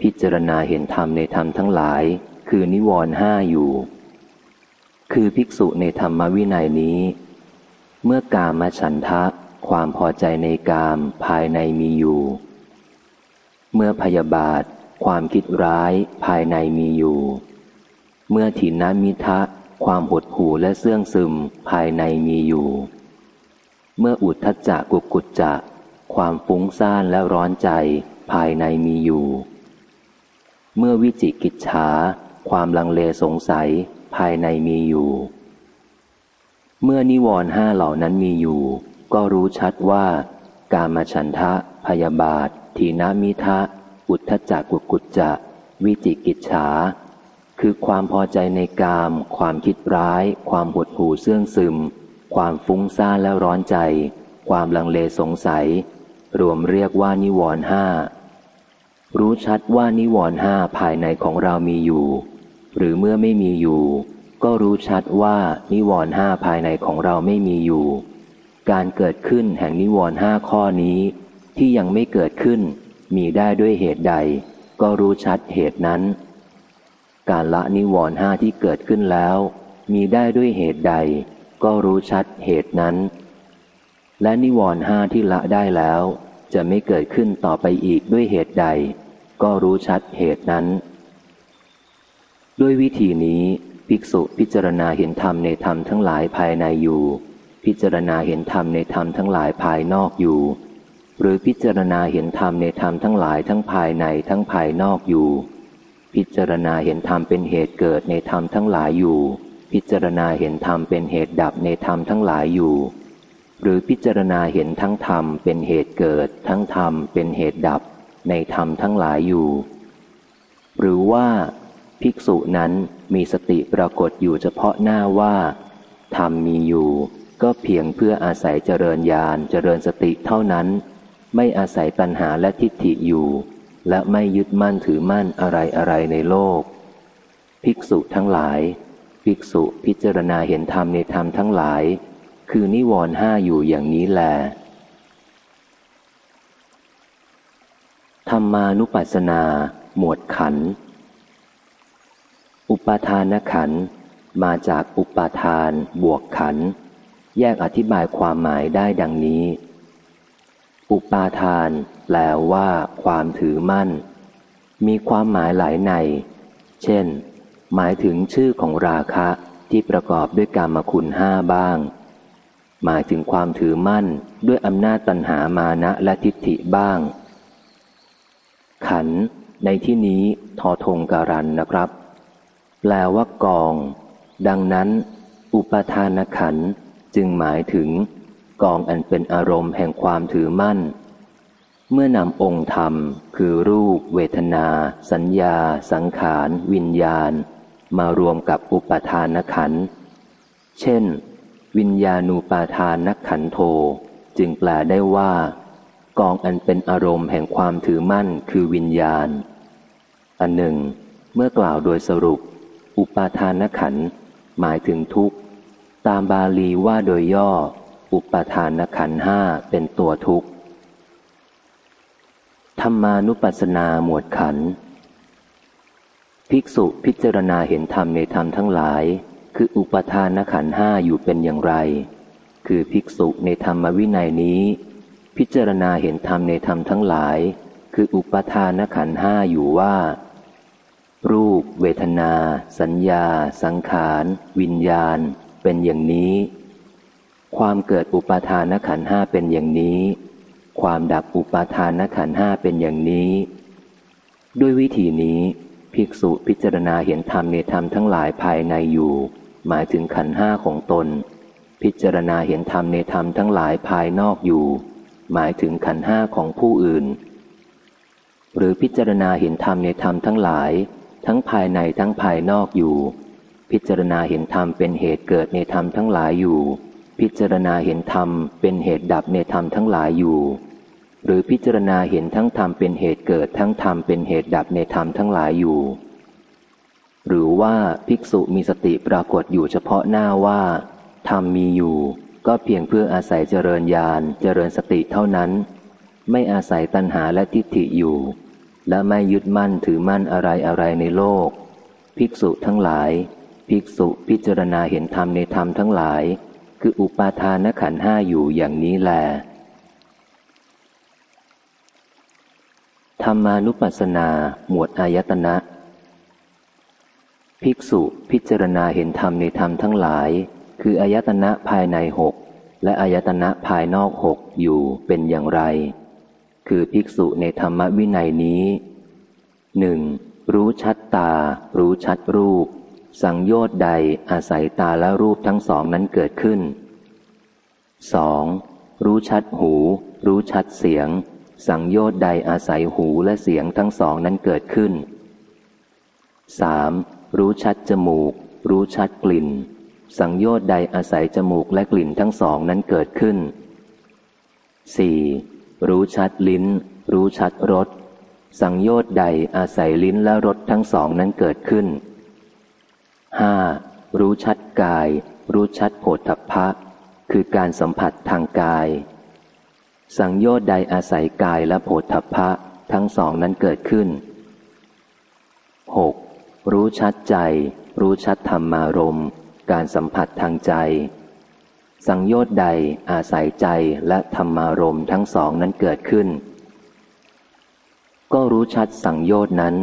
พิจารณาเห็นธรรมในธรรมทั้งหลาย คือนิวรห้าอยู่ คือภิกษุในธรรมวินัยนี้ เมื่อกามาฉันทะ ความพอใจในกามภายในมีอยู่ เมื่อพยาบาท ความคิดร้ายภายในมีอยู่ เมื่อถินนามิทะ ความหดหู่และเสื่องซึมภายในมีอยู่ เมื่ออุทธัจจะกุกุจจะความฟุ้งซ่านและร้อนใจภายในมีอยู่ เมื่อวิจิกิจฉาความลังเลสงสัยภายในมีอยู่ เมื่อนิวรณ์ห้าเหล่านั้นมีอยู่ ก็รู้ชัดว่า กามฉันทะ พยาบาท ทีนามิทะ อุทธจักกุกุจจะ วิจิกิจฉา คือความพอใจในกาม ความคิดร้าย ความหดหู่เสื่องซึม ความฟุ้งซ่านและร้อนใจ ความลังเลสงสัย รวมเรียกว่านิวรณ์ห้า รู้ชัดว่านิวรณ์ห้าภายในของเรามีอยู่ หรือเมื่อไม่มีอยู่ ก็รู้ชัดว่านิวรณ์ห้าภายในของเราไม่มีอยู่ การเกิดขึ้นแห่งนิวรณ์ห้าข้อนี้ ที่ยังไม่เกิดขึ้น มีได้ด้วยเหตุใด ก็รู้ชัดเหตุนั้น การละนิวรณ์ห้าที่เกิดขึ้นแล้ว มีได้ด้วยเหตุใด ก็รู้ชัดเหตุนั้น และนิวรณ์ห้าที่ละได้แล้ว จะไม่เกิดขึ้นต่อไปอีกด้วยเหตุใด ก็รู้ชัดเหตุนั้น ด้วยวิธีนี้ ภิกษุพิจารณาเห็นธรรมในธรรมทั้งหลายภายในอยู่ พิจารณาเห็นธรรมในธรรมทั้งหลายภายนอกอยู่ หรือพิจารณาเห็นธรรมในธรรมทั้งหลายทั้งภายในทั้งภายนอกอยู่ พิจารณาเห็นธรรมเป็นเหตุเกิดในธรรมทั้งหลายอยู่ พิจารณาเห็นธรรมเป็นเหตุดับในธรรมทั้งหลายอยู่ หรือพิจารณาเห็นทั้งธรรมเป็นเหตุเกิด ทั้งธรรมเป็นเหตุดับในธรรมทั้งหลายอยู่ หรือว่าภิกษุนั้นมีสติปรากฏอยู่เฉพาะหน้าว่าธรรมมีอยู่ ก็เพียงเพื่ออาศัยเจริญญาณเจริญสติเท่านั้น ไม่อาศัยตัณหาและทิฏฐิอยู่ และไม่ยึดมั่นถือมั่นอะไรอะไรในโลก ภิกษุทั้งหลาย ภิกษุพิจารณาเห็นธรรมในธรรมทั้งหลาย คือนิวรณ์ห้าอยู่อย่างนี้แลธรรมานุปัสสนา หมวดขัน อุปาทานขัน มาจากอุปาทาน บวกขัน แยกอธิบายความหมายได้ดังนี้ อุปาทาน แปลว่า ความถือมั่น มีความหมายหลายใน เช่น หมายถึงชื่อของราคะที่ประกอบด้วยกรรมคุณห้าบ้าง หมายถึงความถือมั่นด้วยอำนาจตัณหามานะและทิฏฐิบ้าง ขัน ในที่นี้ทอทงการันนะครับ แปลว่ากอง ดังนั้น อุปทานขันจึงหมายถึง กองอันเป็นอารมณ์แห่งความถือมั่น เมื่อนำองค์ธรรม คือรูป เวทนา สัญญา สังขาร วิญญาณ มารวมกับอุปทานขัน เช่น วิญญาณูปาทานนักขันโท จึงแปลได้ว่า กองอันเป็นอารมณ์แห่งความถือมั่นคือวิญญาณ อันหนึ่ง เมื่อกล่าวโดยสรุป อุปาทานขันหมายถึงทุกข์ ตามบาลีว่าโดยย่อ อุปาทานขันห้าเป็นตัวทุกข์ ธรรมานุปัสสนาหมวดขัน ภิกษุพิจารณาเห็นธรรมในธรรมทั้งหลาย คืออุปทานขันห้าอยู่เป็นอย่างไร คือภิกษุในธรรมวินัยนี้ พิจารณาเห็นธรรมในธรรมทั้งหลาย คืออุปทานขันห้าอยู่ว่า รูป เวทนา สัญญา สังขาร วิญญาณ เป็นอย่างนี้ ความเกิดอุปาทานขันห้าเป็นอย่างนี้ ความดับอุปาทานขันห้าเป็นอย่างนี้ ด้วยวิธีนี้ ภิกษุพิจารณาเห็นธรรมในธรรมทั้งหลายภายในอยู่ หมายถึงขันห้าของตน พิจารณาเห็นธรรมในธรรมทั้งหลายภายนอกอยู่ หมายถึงขันห้าของผู้อื่น หรือพิจารณาเห็นธรรมในธรรมทั้งหลาย ทั้งภายในทั้งภายนอกอยู่ พิจารณาเห็นธรรมเป็นเหตุเกิดในธรรมทั้งหลายอยู่ พิจารณาเห็นธรรมเป็นเหตุดับในธรรมทั้งหลายอยู่ หรือพิจารณาเห็นทั้งธรรมเป็นเหตุเกิดทั้งธรรมเป็นเหตุดับในธรรมทั้งหลายอยู่ หรือว่าภิกษุมีสติปรากฏอยู่เฉพาะหน้าว่าธรรมมีอยู่ ก็เพียงเพื่ออาศัยเจริญญาณเจริญสติเท่านั้น ไม่อาศัยตัณหาและทิฏฐิอยู่ และไม่ยึดมั่นถือมั่นอะไรอะไรในโลก ภิกษุทั้งหลาย ภิกษุพิจารณาเห็นธรรมในธรรมทั้งหลาย คืออุปาทานขันห้าอยู่อย่างนี้แล ธรรมานุปัสสนา หมวดอายตนะ ภิกษุพิจารณาเห็นธรรมในธรรมทั้งหลาย คืออายตนะภายในหกและอายตนะภายนอกหกอยู่เป็นอย่างไร คือภิกษุในธรรมวินัยนี้หนึ่งรู้ชัดตา รู้ชัดรูป สังโยชน์ใดอาศัยตาและรูปทั้งสองนั้นเกิดขึ้น 2. รู้ชัดหู รู้ชัดเสียง สังโยชน์ใดอาศัยหูและเสียงทั้งสองนั้นเกิดขึ้น 3. รู้ชัดจมูก รู้ชัดกลิ่น สังโยชน์ใดอาศัยจมูกและกลิ่นทั้งสองนั้นเกิดขึ้น 4. รู้ชัดลิ้น รู้ชัดรส สังโยชน์ใดอาศัยลิ้นและรสทั้งสองนั้นเกิดขึ้น 5. รู้ชัดกาย รู้ชัดโผฏฐัพพะ คือการสัมผัสทางกาย สังโยชน์ใดอาศัยกายและโผฏฐัพพะทั้งสองนั้นเกิดขึ้น 6. รู้ชัดใจ รู้ชัดธรรมารมการสัมผัสทางใจ สังโยชน์ใดอาศัยใจและธรรมารมทั้งสองนั้นเกิดขึ้น ก็รู้ชัดสังโยชน์นั้น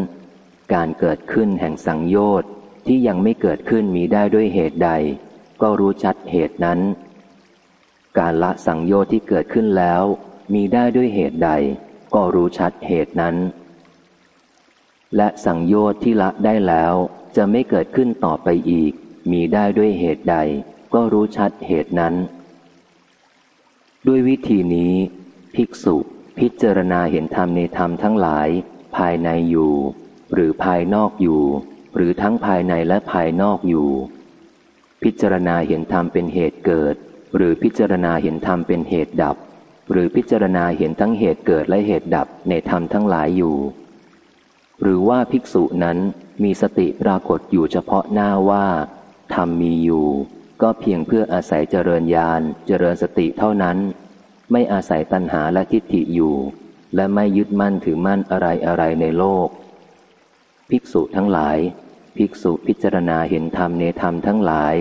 การเกิดขึ้นแห่งสังโยชน์ ที่ยังไม่เกิดขึ้นมีได้ด้วยเหตุใด ก็รู้ชัดเหตุนั้น การละสังโยชน์ที่เกิดขึ้นแล้ว มีได้ด้วยเหตุใด ก็รู้ชัดเหตุนั้น และสังโยชน์ที่ละได้แล้วจะไม่เกิดขึ้นต่อไปอีก มีได้ด้วยเหตุใด ก็รู้ชัดเหตุนั้น ด้วยวิธีนี้ ภิกษุพิจารณาเห็นธรรมในธรรมทั้งหลาย ภายในอยู่ หรือภายนอกอยู่ หรือทั้งภายในและภายนอกอยู่ พิจารณาเห็นธรรมเป็นเหตุเกิด หรือพิจารณาเห็นธรรมเป็นเหตุดับ หรือพิจารณาเห็นทั้งเหตุเกิดและเหตุดับในธรรมทั้งหลายอยู่ หรือว่าภิกษุนั้นมีสติปรากฏอยู่เฉพาะหน้าว่าธรรมมีอยู่ ก็เพียงเพื่ออาศัยเจริญญาณเจริญสติเท่านั้น ไม่อาศัยตัณหาและทิฏฐิอยู่ และไม่ยึดมั่นถือมั่นอะไรอะไรในโลก ภิกษุทั้งหลาย ภิกษุพิจารณาเห็นธรรมในธรรมทั้งหลาย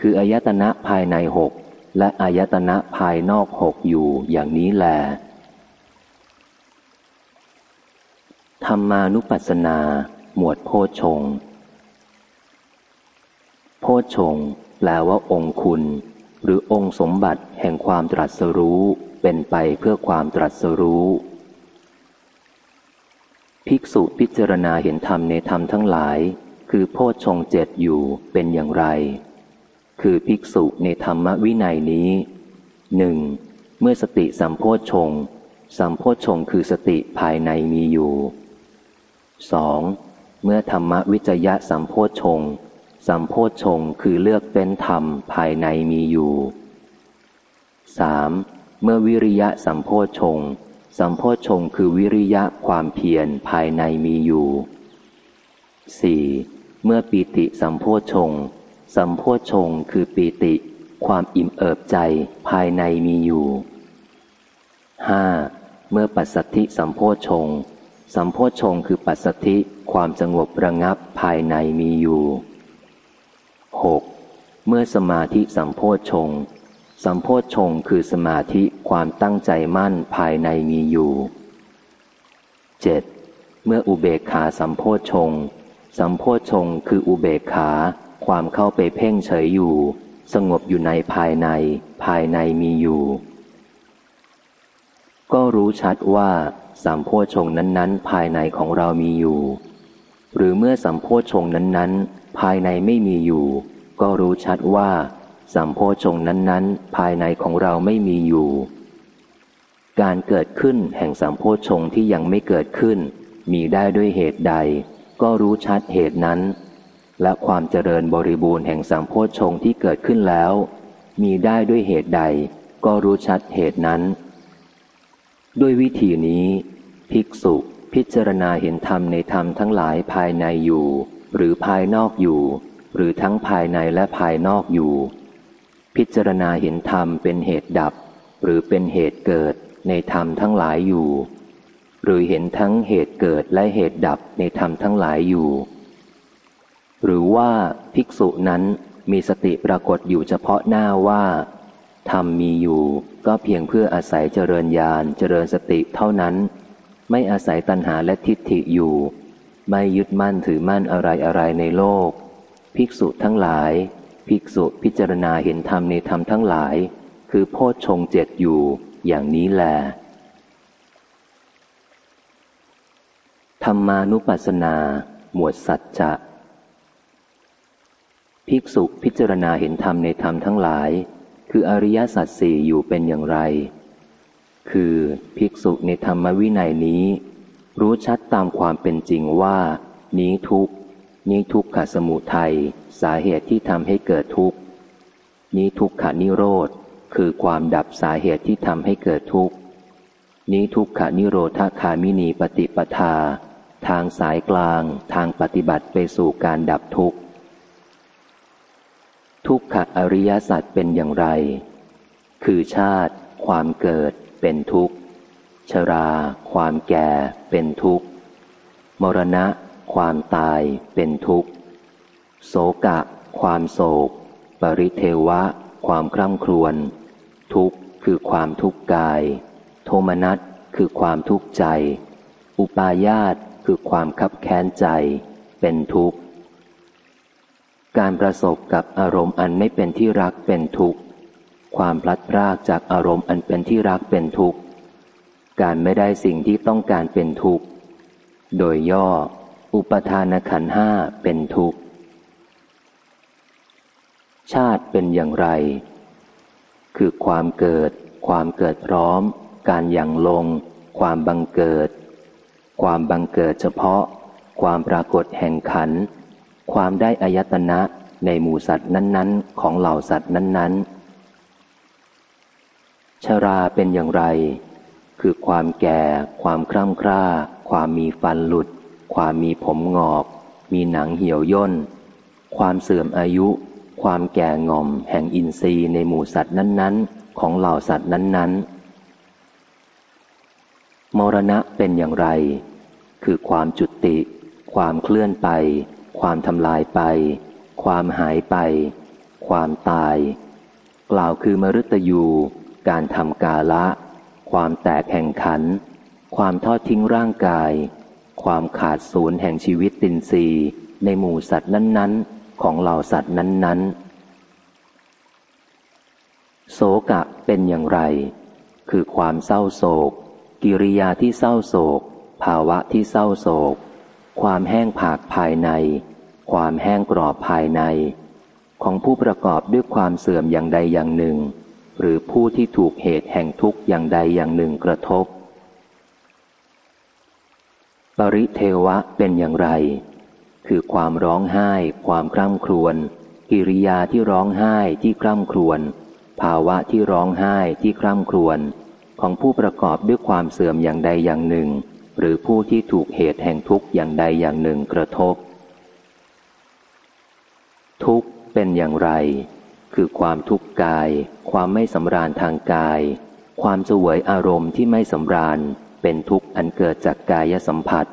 คืออายตนะภายในหกและอายตนะภายนอกหกอยู่อย่างนี้แลธรรมานุปัสสนา หมวดโพชง โพชงแปลว่าองคุณ หรือองค์สมบัติแห่งความตรัสรู้เป็นไปเพื่อความตรัสรู้ ภิกษุพิจารณาเห็นธรรมในธรรมทั้งหลาย คือโพชฌงเจ็ดอยู่เป็นอย่างไร คือภิกษุในธรรมวินัยนี้หนึ่งเมื่อสติสัมโพชฌงสัมโพชฌงคือสติภายในมีอยู่สองเมื่อธรรมวิจยะสัมโพชฌงสัมโพชฌงคือเลือกเป็นธรรมภายในมีอยู่สามเมื่อวิริยะสัมโพชฌงสัมโพชฌงคือวิริยะความเพียรภายในมีอยู่สี่ เมื่อปีติสัมโพชง สัมโพชงคือปีติ ความอิ่มเอิบใจภายในมีอยู่ห้าเมื่อปัสสัทธิสัมโพชง สัมโพชงคือปัสสัทธิความสงบระงับภายในมีอยู่หกเมื่อสมาธิสัมโพชง สัมโพชงคือสมาธิความตั้งใจมั่นภายในมีอยู่เจ็ดเมื่ออุเบกขาสัมโพชง สัมโพชงคืออุเบกขา ความเข้าไปเพ่งเฉยอยู่ สงบอยู่ในภายใน ภายในมีอยู่ ก็รู้ชัดว่าสัมโพชงนั้นๆ ภายในของเรามีอยู่ หรือเมื่อสัมโพชงนั้นๆ ภายในไม่มีอยู่ ก็รู้ชัดว่าสัมโพชงนั้นๆ ภายในของเราไม่มีอยู่ การเกิดขึ้นแห่งสัมโพชงที่ยังไม่เกิดขึ้น มีได้ด้วยเหตุใด ก็รู้ชัดเหตุนั้น และความเจริญบริบูรณ์แห่งสัมโพชงที่เกิดขึ้นแล้ว มีได้ด้วยเหตุใด ก็รู้ชัดเหตุนั้น ด้วยวิธีนี้ ภิกษุพิจารณาเห็นธรรมในธรรมทั้งหลายภายในอยู่ หรือภายนอกอยู่ หรือทั้งภายในและภายนอกอยู่ พิจารณาเห็นธรรมเป็นเหตุดับ หรือเป็นเหตุเกิดในธรรมทั้งหลายอยู่ หรือเห็นทั้งเหตุเกิดและเหตุดับในธรรมทั้งหลายอยู่ หรือว่าภิกษุนั้นมีสติปรากฏอยู่เฉพาะหน้าว่าธรรมมีอยู่ก็เพียงเพื่ออาศัยเจริญญาณเจริญสติเท่านั้น ไม่อาศัยตัณหาและทิฏฐิอยู่ ไม่ยึดมั่นถือมั่นอะไรอะไรในโลก ภิกษุทั้งหลาย ภิกษุพิจารณาเห็นธรรมในธรรมทั้งหลาย คือโพชฌงเจ็ดอยู่อย่างนี้แหละ ธรรมานุปัสสนา หมวดสัจจะ ภิกษุพิจารณาเห็นธรรมในธรรมทั้งหลาย คืออริยสัจสี่อยู่เป็นอย่างไร คือภิกษุในธรรมวินัยนี้ รู้ชัดตามความเป็นจริงว่า นี้ทุกนี้ทุกขสมุทัยสาเหตุที่ทำให้เกิดทุกนี้ทุกขานิโรธ คือความดับสาเหตุที่ทำให้เกิดทุกข์ นี้ทุกขานิโรธคามินีปฏิปทา ทางสายกลางทางปฏิบัติไปสู่การดับทุกข์ ทุกขอริยสัจเป็นอย่างไร คือชาติ ความเกิดเป็นทุกข์ ชรา ความแก่เป็นทุกข์ มรณะ ความตายเป็นทุกข์ โศกะ ความโศก ปริเทวะ ความคร่ำครวญ ทุกข์คือความทุกข์กาย โทมนัสคือความทุกข์ใจ อุปาญาต คือความคับแค้นใจ เป็นทุกข์ การประสบกับอารมณ์อันไม่เป็นที่รักเป็นทุกข์ ความพลัดพรากจากอารมณ์อันเป็นที่รักเป็นทุกข์ การไม่ได้สิ่งที่ต้องการเป็นทุกข์ โดยย่อ อุปทานขันห้าเป็นทุกข์ ชาติเป็นอย่างไร คือความเกิด ความเกิดพร้อม การอย่างลง ความบังเกิด ความบังเกิดเฉพาะ ความปรากฏแห่งขัน ความได้อายตนะในหมู่สัตว์นั้นๆ ของเหล่าสัตว์นั้นๆ ชราเป็นอย่างไร คือความแก่ ความคร่ำคร่า ความมีฟันหลุด ความมีผมงอก มีหนังเหี่ยวย่น ความเสื่อมอายุ ความแก่ง่อมแห่งอินทรีย์ในหมู่สัตว์นั้นๆ ของเหล่าสัตว์นั้นๆ มรณะเป็นอย่างไร คือความจุติ ความเคลื่อนไป ความทำลายไป ความหายไป ความตาย กล่าวคือมฤตยู การทำกาละ ความแตกแห่งขัน ความทอดทิ้งร่างกาย ความขาดศูนย์แห่งชีวิตตินรีในหมู่สัตว์นั้นๆ ของเหล่าสัตว์นั้น ๆ โศกะเป็นอย่างไร คือความเศร้าโศก กิริยาที่เศร้าโศก ภาวะที่เศร้าโศก ความแห้งผากภายใน ความแห้งกรอบภายใน ของผู้ประกอบด้วยความเสื่อมอย่างใดอย่างหนึ่ง หรือผู้ที่ถูกเหตุแห่งทุกข์อย่างใดอย่างหนึ่งกระทบ ปริเทวะเป็นอย่างไร คือความร้องไห้ ความคร่ำครวญกิริยาที่ร้องไห้ที่คร่ำครวญภาวะที่ร้องไห้ที่คร่ำครวญของผู้ประกอบด้วยความเสื่อมอย่างใดอย่างหนึ่ง หรือผู้ที่ถูกเหตุแห่งทุกข์อย่างใดอย่างหนึ่งกระทบ ทุกข์เป็นอย่างไร คือความทุกข์กาย ความไม่สำราญทางกาย ความสวยอารมณ์ที่ไม่สำราญเป็นทุกข์อันเกิดจากกายสัมผัส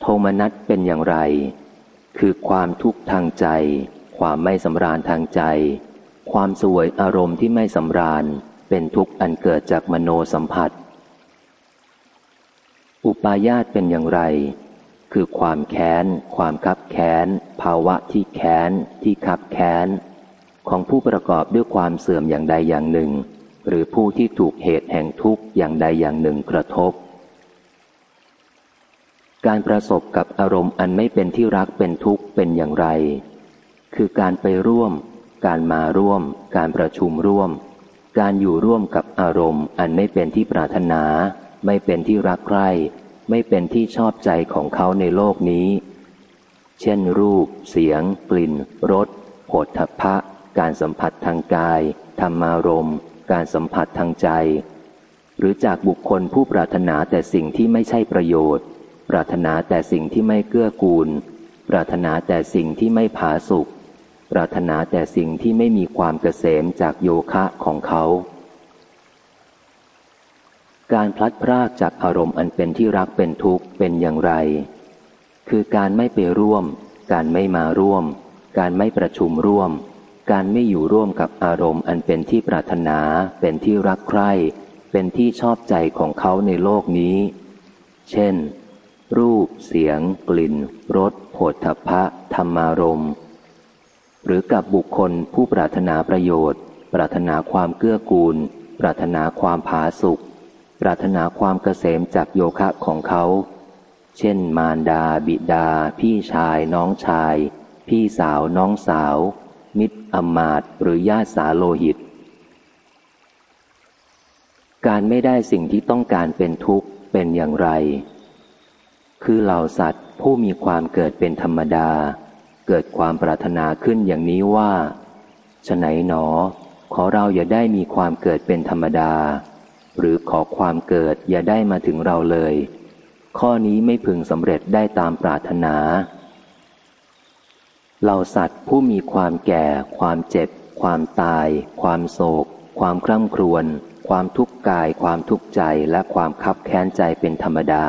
โทมนัสเป็นอย่างไร คือความทุกข์ทางใจ ความไม่สำราญทางใจ ความสวยอารมณ์ที่ไม่สำราญเป็นทุกข์อันเกิดจากมโนสัมผัส อุปาญาตเป็นอย่างไร คือความแค้น ความคับแค้น ภาวะที่แค้น ที่คับแค้น ของผู้ประกอบด้วยความเสื่อมอย่างใดอย่างหนึ่ง หรือผู้ที่ถูกเหตุแห่งทุกข์อย่างใดอย่างหนึ่งกระทบ การประสบกับอารมณ์อันไม่เป็นที่รักเป็นทุกข์เป็นอย่างไร คือการไปร่วม การมาร่วม การประชุมร่วม การอยู่ร่วมกับอารมณ์อันไม่เป็นที่ปรารถนา ไม่เป็นที่รักใคร่ไม่เป็นที่ชอบใจของเขาในโลกนี้ เช่นรูป เสียง กลิ่นรสโผฏฐัพพะ การสัมผัสทางกายธรรมารมการสัมผัสทางใจ หรือจากบุคคลผู้ปรารถนาแต่สิ่งที่ไม่ใช่ประโยชน์ ปรารถนาแต่สิ่งที่ไม่เกื้อกูล ปรารถนาแต่สิ่งที่ไม่ผาสุกปรารถนาแต่สิ่งที่ไม่มีความเกษมจากโยคะของเขา การพลัดพรากจากอารมณ์อันเป็นที่รักเป็นทุกข์เป็นอย่างไร คือการไม่ไปร่วม การไม่มาร่วม การไม่ประชุมร่วม การไม่อยู่ร่วมกับอารมณ์อันเป็นที่ปรารถนา เป็นที่รักใคร่ เป็นที่ชอบใจของเขาในโลกนี้ เช่น รูป เสียง กลิ่น รสโผฏฐัพพะ ธรรมารมณ์ หรือกับบุคคลผู้ปรารถนาประโยชน์ ปรารถนาความเกื้อกูล ปรารถนาความผาสุก ปรารถนาความเกษมจากโยคะของเขา เช่น มารดา บิดา พี่ชาย น้องชาย พี่สาว น้องสาว มิตรอมาตหรือญาติสาโลหิต การไม่ได้สิ่งที่ต้องการเป็นทุกข์เป็นอย่างไร คือเหล่าสัตว์ผู้มีความเกิดเป็นธรรมดา เกิดความปรารถนาขึ้นอย่างนี้ว่าฉไหนหนอ ขอเราอย่าได้มีความเกิดเป็นธรรมดา หรือขอความเกิดอย่าได้มาถึงเราเลย ข้อนี้ไม่พึงสำเร็จได้ตามปรารถนาเหล่าสัตว์ผู้มีความแก่ ความเจ็บ ความตาย ความโศก ความคร่ำครวญ ความทุกข์กาย ความทุกข์ใจ และความคับแค้นใจเป็นธรรมดา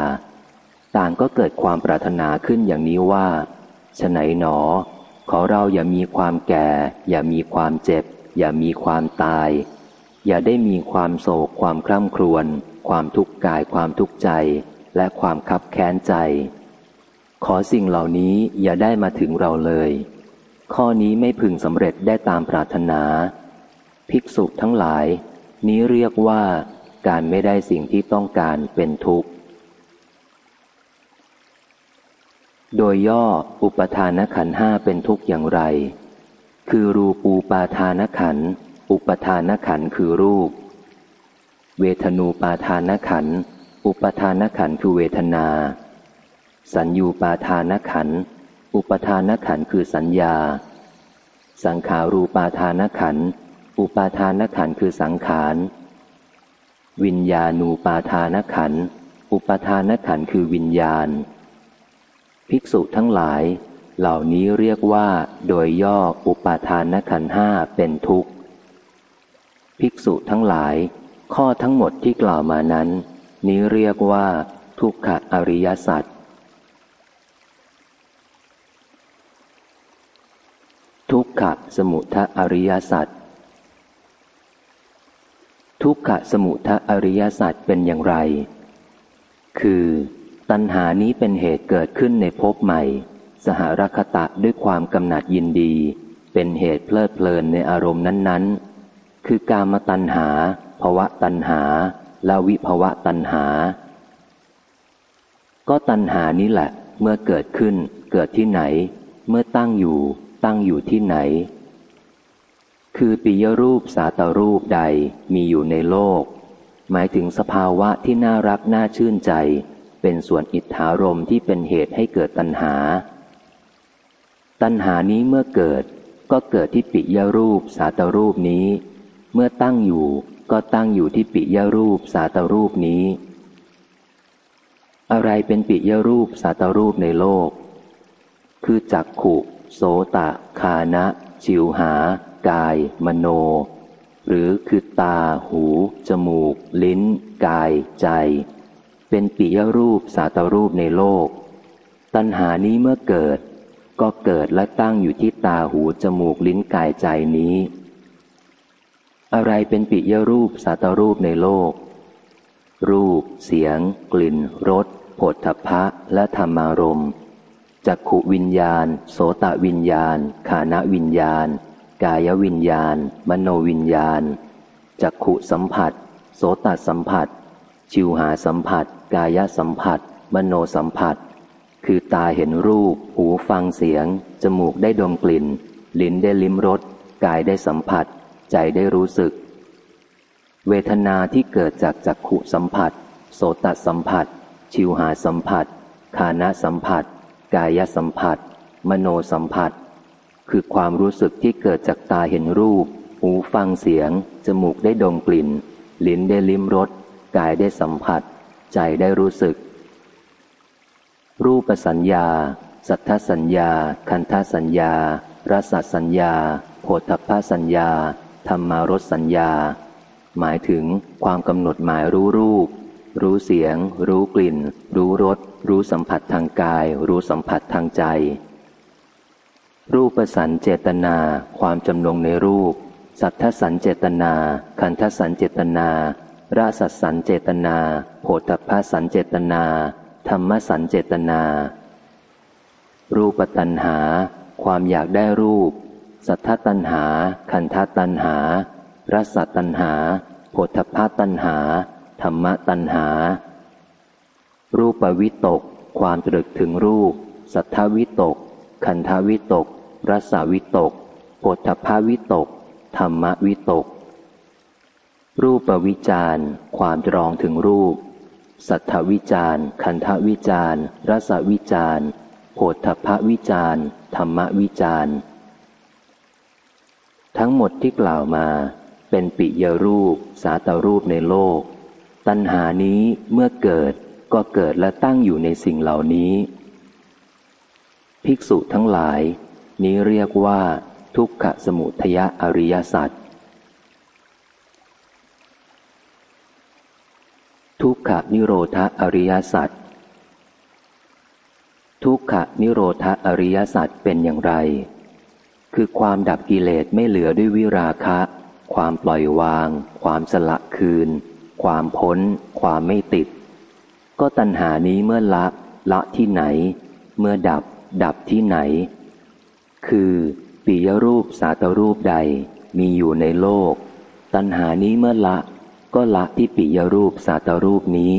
ต่างก็เกิดความปรารถนาขึ้นอย่างนี้ว่าฉไหนหนอ ขอเราอย่ามีความแก่ อย่ามีความเจ็บ อย่ามีความตาย อย่าได้มีความโศกความคร่ำครวญ ความทุกข์กายความทุกข์ใจ และความคับแค้นใจ ขอสิ่งเหล่านี้อย่าได้มาถึงเราเลย ข้อนี้ไม่พึงสำเร็จได้ตามปรารถนา ภิกษุทั้งหลาย นี้เรียกว่าการไม่ได้สิ่งที่ต้องการเป็นทุกข์ โดยย่ออุปทานขันห้าเป็นทุกข์อย่างไร คือรูปูปาทานขัน อุปทานขันคือรูป เวทนูปาทานขัน อุปทานขันคือเวทนา สัญญูปาทานขัน อุปทานขันคือสัญญา สังขารูปาทานขัน อุปาทานขันคือสังขาร วิญญาณูปาทานขัน อุปทานขันคือวิญญาณ ภิกษุทั้งหลายเหล่านี้เรียกว่าโดยย่ออุปาทานขันห้าเป็นทุกข์ ภิกษุทั้งหลาย ข้อทั้งหมดที่กล่าวมานั้น นี้เรียกว่า ทุกขอริยสัจทุกขะสมุทะอริยสัจทุกขะสมุทะอริยสัจเป็นอย่างไร คือ ตัณหานี้เป็นเหตุเกิดขึ้นในภพใหม่ สหรคตะด้วยความกำหนัดยินดี เป็นเหตุเพลิดเพลินในอารมณ์นั้นๆ คือกามตัณหาภวะตัณหา และวิภวะตัณหา ก็ตัณหานี้แหละ เมื่อเกิดขึ้น เกิดที่ไหน เมื่อตั้งอยู่ ตั้งอยู่ที่ไหน คือปิยรูปสาตรูปใดมีอยู่ในโลก หมายถึงสภาวะที่น่ารักน่าชื่นใจ เป็นส่วนอิทธารมที่เป็นเหตุให้เกิดตัณหา ตัณหานี้เมื่อเกิด ก็เกิดที่ปิยรูปสาตรูปนี้ เมื่อตั้งอยู่ก็ตั้งอยู่ที่ปิยรูปสาตรูปนี้ อะไรเป็นปิยรูปสาตรูปในโลก คือจักขุโสตะคานะ ชิวหา กาย มโน หรือคือตา หู จมูก ลิ้น กาย ใจ เป็นปิยรูปสาตรูปในโลก ตัณหานี้เมื่อเกิด ก็เกิดและตั้งอยู่ที่ตาหู จมูก ลิ้น กาย ใจนี้ อะไรเป็นปิยรูปสาตรูปในโลก รูป เสียง กลิ่นรสผลทพะและธรรมารมจักขุวิญญาณ โสตวิญญาณ ขานวิญญาณ กายวิญญาณ มโนวิญญาณจักขุสัมผัส โสตสัมผัส ชิวหาสัมผัส กายสัมผัส มโนสัมผัส คือตาเห็นรูป หูฟังเสียง จมูกได้ดมกลิ่น ลิ้นได้ลิ้มรสกายได้สัมผัส ใจได้รู้สึก เวทนาที่เกิดจากจักขุสัมผัส โสตสัมผัส ชิวหาสัมผัสคานะสัมผัส กายสัมผัส มโนสัมผัส คือความรู้สึกที่เกิดจากตาเห็นรูป หูฟังเสียง จมูกได้ดมกลิ่น ลิ้นได้ลิ้มรสกายได้สัมผัส ใจได้รู้สึก รูปสัญญา สัทธสัญญา คันธสัญญารสสัญญาโพธพสัญญา ธรรมารสสัญญา หมายถึงความกำหนดหมายรู้รูป รู้เสียง รู้กลิ่น รู้รส รู้สัมผัสทางกาย รู้สัมผัสทางใจ รูปสันเจตนา ความจำลงในรูป สัทธสันเจตนา คันทสันเจตนา ราสัสันเจตนาโผฏฐาสันเจตนา ธรรมสันเจตนา รูปตัณหา ความอยากได้รูป สัทธตัณหา คันทตัณหา รสตัณหาโผฏฐาตัณหา ธรรมตัณหา รูปวิตก ความตรึกถึงรูป สัทธวิตก คันธวิตก รสวิตกโพธพาวิตก ธรรมวิตก รูปวิจารความตรองถึงรูป สัทธวิจารคันธวิจารรสวิจารโพธพวิจารธรรมวิจาร ทั้งหมดที่กล่าวมาเป็นปิยรูป สาตรูปในโลก ตัณหานี้เมื่อเกิดก็เกิดและตั้งอยู่ในสิ่งเหล่านี้ ภิกษุทั้งหลาย นี้เรียกว่า ทุกขสมุทยอริยสัจทุกขนิโรธอริยสัจทุกขนิโรธอริยสัจเป็นอย่างไร คือความดับกิเลสไม่เหลือด้วยวิราคะ ความปล่อยวาง ความสละคืน ความพ้น ความไม่ติด ก็ตัณหานี้เมื่อละ ละที่ไหน เมื่อดับ ดับที่ไหน คือปิยรูปสาตรูปใดมีอยู่ในโลก ตัณหานี้เมื่อละ ก็ละที่ปิยรูปสาตรูปนี้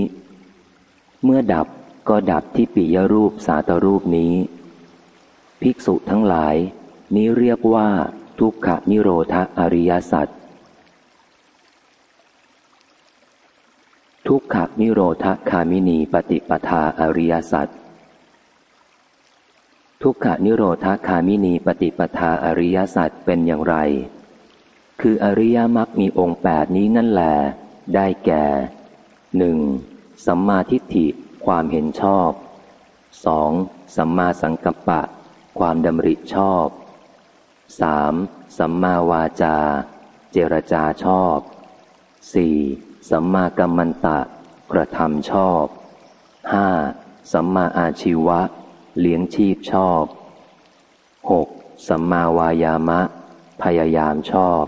เมื่อดับก็ดับที่ปิยรูปสาตรูปนี้ ภิกษุทั้งหลาย นี้เรียกว่า ทุกขนิโรธอริยสัจทุกขนิโรธคามินีปฏิปทาอริยสัจทุกขนิโรธคามินีปฏิปทาอริยสัจเป็นอย่างไร คืออริยมรรคมีองค์แปดนี้นั่นแหละได้แก่หนึ่งสัมมาทิฏฐิความเห็นชอบ 2. สัมมาสังกัปปะ ความดำริชอบ 3. สัมมาวาจา เจรจาชอบ 4. สัมมากัมมันตะ กระทำชอบ 5. สัมมาอาชีวะ เลี้ยงชีพชอบ 6. สัมมาวายามะ พยายามชอบ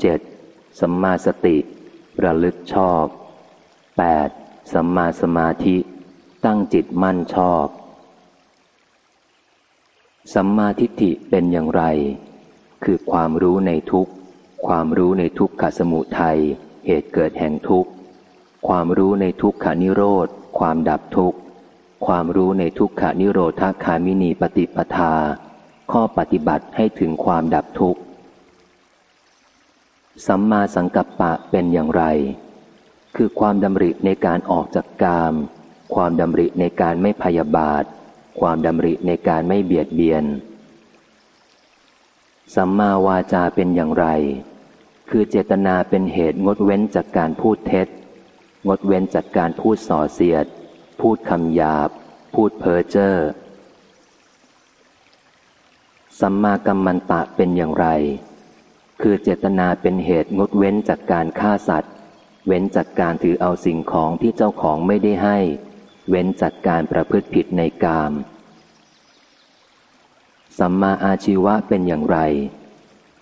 7. สัมมาสติ ระลึกชอบ 8. สัมมาสมาธิ ตั้งจิตมั่นชอบ สัมมาทิฏฐิเป็นอย่างไร คือความรู้ในทุกความรู้ในทุกขสมุทัยเหตุเกิดแห่งทุกข์ ความรู้ในทุกขานิโรธ ความดับทุกข์ ความรู้ในทุกขานิโรธาคามินีปฏิปทา ข้อปฏิบัติให้ถึงความดับทุกข์ สัมมาสังกัปปะเป็นอย่างไร คือความดำริในการออกจากกาม ความดำริในการไม่พยาบาท ความดำริในการไม่เบียดเบียน สัมมาวาจาเป็นอย่างไร คือเจตนาเป็นเหตุงดเว้นจากการพูดเท็จ งดเว้นจากการพูดส่อเสียด พูดคำหยาบ พูดเพ้อเจ้อสัมมากัมมันตะเป็นอย่างไร คือเจตนาเป็นเหตุงดเว้นจากการฆ่าสัตว์ เว้นจากการถือเอาสิ่งของที่เจ้าของไม่ได้ให้ เว้นจากการประพฤติผิดในกาม สัมมาอาชีวะเป็นอย่างไร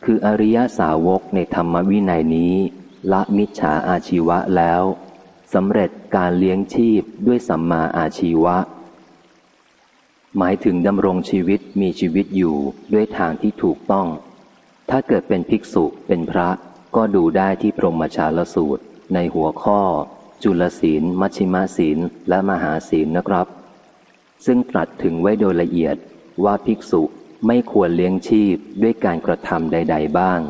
คืออริยสาวกในธรรมวินัยนี้ ละมิจฉาอาชีวะแล้วสำเร็จการเลี้ยงชีพด้วยสัมมาอาชีวะ หมายถึงดำรงชีวิตมีชีวิตอยู่ด้วยทางที่ถูกต้อง ถ้าเกิดเป็นภิกษุเป็นพระก็ดูได้ที่พรหมชาลสูตรในหัวข้อ จุลศีล มัชิมาศีล และมหาศีลนะครับ ซึ่งตรัสถึงไว้โดยละเอียดว่าภิกษุไม่ควรเลี้ยงชีพด้วยการกระทำใด ๆ บ้าง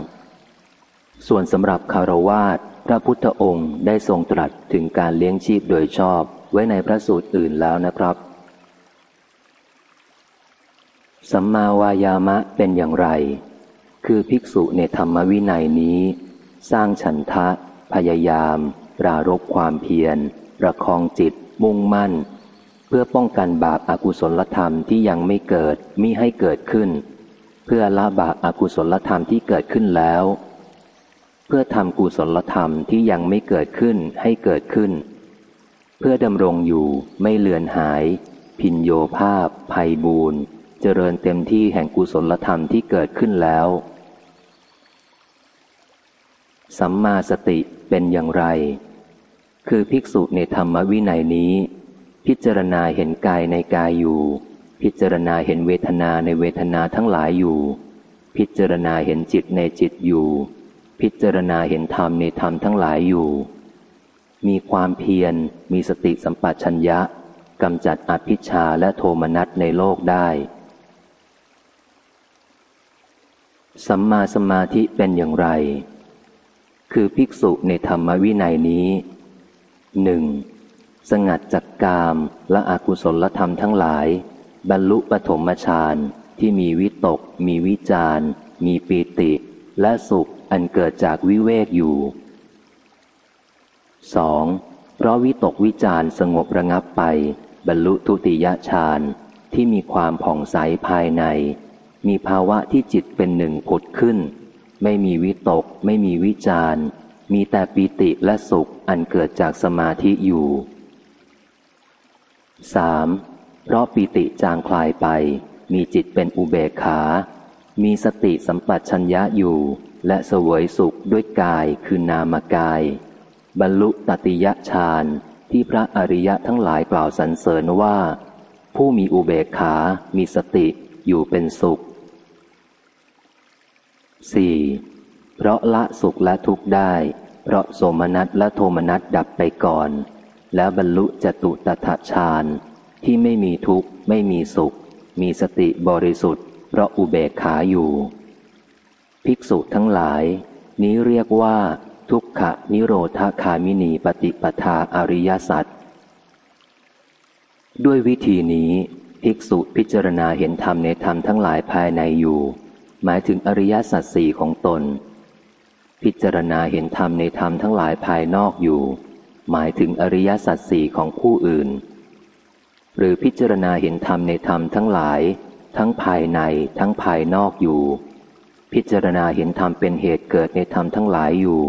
ส่วนสำหรับคารวาสพระพุทธองค์ได้ทรงตรัสถึงการเลี้ยงชีพโดยชอบไว้ในพระสูตรอื่นแล้วนะครับ สัมมาวายามะเป็นอย่างไร คือภิกษุในธรรมวินัยนี้ สร้างฉันทะ พยายาม ปรารบความเพียร ประคองจิต มุ่งมั่น เพื่อป้องกันบาปอากุศลธรรมที่ยังไม่เกิดมิให้เกิดขึ้น เพื่อละบาปอากุศลธรรมที่เกิดขึ้นแล้ว เพื่อทำกุศลธรรมที่ยังไม่เกิดขึ้นให้เกิดขึ้น เพื่อดำรงอยู่ไม่เลือนหาย พินโยภาพ ภัยบูนเจริญเต็มที่แห่งกุศลธรรมที่เกิดขึ้นแล้วสัมมาสติเป็นอย่างไร คือภิกษุในธรรมวินัยนี้ พิจารณาเห็นกายในกายอยู่ พิจารณาเห็นเวทนาในเวทนาทั้งหลายอยู่ พิจารณาเห็นจิตในจิตอยู่ พิจารณาเห็นธรรมในธรรมทั้งหลายอยู่ มีความเพียร มีสติสัมปชัญญะกำจัดอภิชาและโทมนัสในโลกได้ สัมมาสมาธิเป็นอย่างไร คือภิกษุในธรรมวินัยนี้ หนึ่งสงัดจักกามและอกุศลธรรมทั้งหลาย บรรลุปฐมฌานที่มีวิตก มีวิจารมีปีติ และสุขอันเกิดจากวิเวกอยู่ 2. เพราะวิตกวิจารสงบระงับไป บรรลุทุติยฌานที่มีความผ่องใสภายใน มีภาวะที่จิตเป็นหนึ่งผุดขึ้น ไม่มีวิตก ไม่มีวิจาร มีแต่ปีติและสุขอันเกิดจากสมาธิอยู่ 3. เพราะปีติจางคลายไป มีจิตเป็นอุเบกขา มีสติสัมปชัญญะอยู่ และเสวยสุขด้วยกายคือนามกาย บรรลุตติยฌานที่พระอริยะทั้งหลายกล่าวสรรเสริญว่า ผู้มีอุเบกขา มีสติอยู่เป็นสุข 4. เพราะละสุขและทุกข์ได้ เพราะโสมนัสและโทมนัสดับไปก่อน แล้วบรรลุจตุตถฌานที่ไม่มีทุกข์ไม่มีสุข มีสติบริสุทธิ์ เพราะอุเบกขาอยู่ ภิกษุทั้งหลาย นี้เรียกว่า ทุกขะนิโรธคามินีปฏิปทาอริยสัจด้วยวิธีนี้ ภิกษุพิจารณาเห็นธรรมในธรรมทั้งหลายภายในอยู่ หมายถึงอริยสัจสี่ของตน พิจารณาเห็นธรรมในธรรมทั้งหลายภายนอกอยู่ หมายถึงอริยสัจสี่ของผู้อื่น หรือพิจารณาเห็นธรรมในธรรมทั้งหลาย ทั้งภายในทั้งภายนอกอยู่ พิจารณาเห็นธรรมเป็นเหตุเกิดในธรรมทั้งหลายอยู่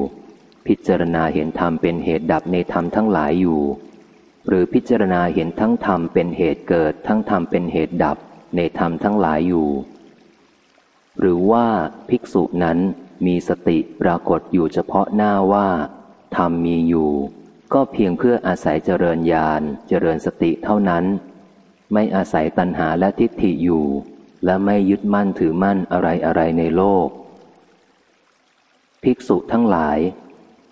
พิจารณาเห็นธรรมเป็นเหตุดับในธรรมทั้งหลายอยู่ หรือพิจารณาเห็นทั้งธรรมเป็นเหตุเกิด ทั้งธรรมเป็นเหตุดับในธรรมทั้งหลายอยู่ หรือว่าภิกษุนั้น มีสติปรากฏอยู่เฉพาะหน้าว่าธรรมมีอยู่ ก็เพียงเพื่ออาศัยเจริญญาณเจริญสติเท่านั้น ไม่อาศัยตัณหาและทิฏฐิอยู่ และไม่ยึดมั่นถือมั่นอะไรอะไรในโลก ภิกษุทั้งหลาย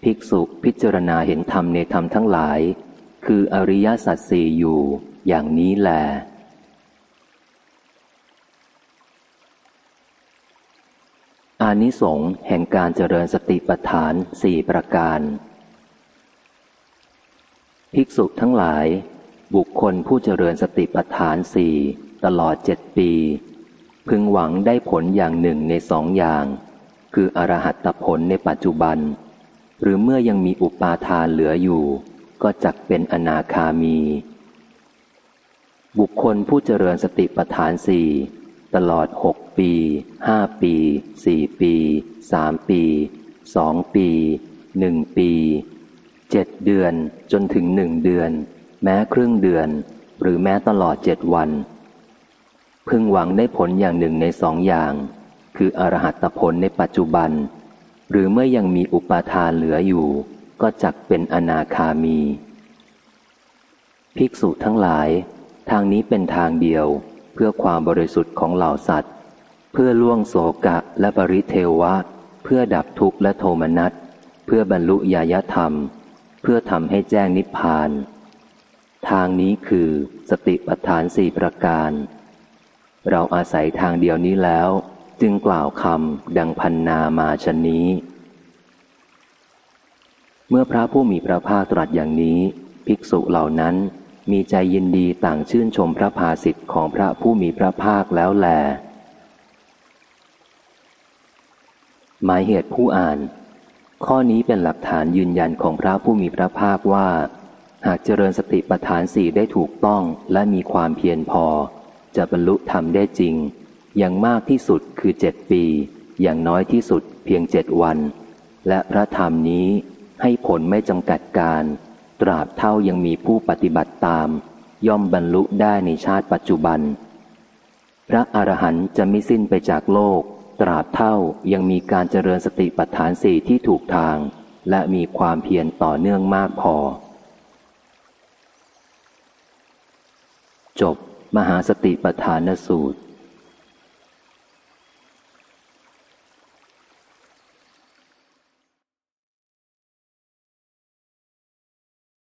ภิกษุพิจารณาเห็นธรรมในธรรมทั้งหลาย คืออริยสัจสี่อยู่ อย่างนี้แหละ อานิสงส์แห่งการเจริญสติปัฏฐานสี่ประการ ภิกษุทั้งหลาย บุคคลผู้เจริญสติปัฏฐานสี่ตลอดเจ็ดปี พึงหวังได้ผลอย่างหนึ่งในสองอย่าง คืออรหัตผลในปัจจุบัน หรือเมื่อยังมีอุปาทานเหลืออยู่ ก็จักเป็นอนาคามี บุคคลผู้เจริญสติปัฏฐานสี่ ตลอดหกปีห้าปีสี่ปีสามปีสองปีหนึ่งปีเจ็ดเดือนจนถึงหนึ่งเดือน แม้ครึ่งเดือน หรือแม้ตลอดเจ็ดวัน พึงหวังได้ผลอย่างหนึ่งในสองอย่าง คืออรหัตผลในปัจจุบัน หรือเมื่อยังมีอุปาทานเหลืออยู่ ก็จักเป็นอนาคามี ภิกษุทั้งหลาย ทางนี้เป็นทางเดียว เพื่อความบริสุทธิ์ของเหล่าสัตว์ เพื่อล่วงโศกะและปริเทวะ เพื่อดับทุกข์และโทมนัส เพื่อบรรลุญาญธรรม เพื่อทำให้แจ้งนิพพาน ทางนี้คือสติปัฏฐานสี่ประการ เราอาศัยทางเดียวนี้แล้ว จึงกล่าวคำดังพันนามาชนนี้ เมื่อพระผู้มีพระภาคตรัสอย่างนี้ ภิกษุเหล่านั้น มีใจยินดีต่างชื่นชมพระภาสิทธิ์ของพระผู้มีพระภาคแล้วแล หมายเหตุผู้อ่าน ข้อนี้เป็นหลักฐานยืนยันของพระผู้มีพระภาคว่า หากเจริญสติปัฏฐานสี่ได้ถูกต้องและมีความเพียรพอ จะบรรลุธรรมได้จริง อย่างมากที่สุดคือเจ็ดปี อย่างน้อยที่สุดเพียงเจ็ดวัน และพระธรรมนี้ให้ผลไม่จำกัดการ ตราบเท่ายังมีผู้ปฏิบัติตาม ย่อมบรรลุได้ในชาติปัจจุบัน พระอรหันต์จะไม่สิ้นไปจากโลก ตราบเท่ายังมีการเจริญสติปัฏฐานสี่ที่ถูกทาง และมีความเพียรต่อเนื่องมากพอ จบ มหาสติปัฏฐานสูตร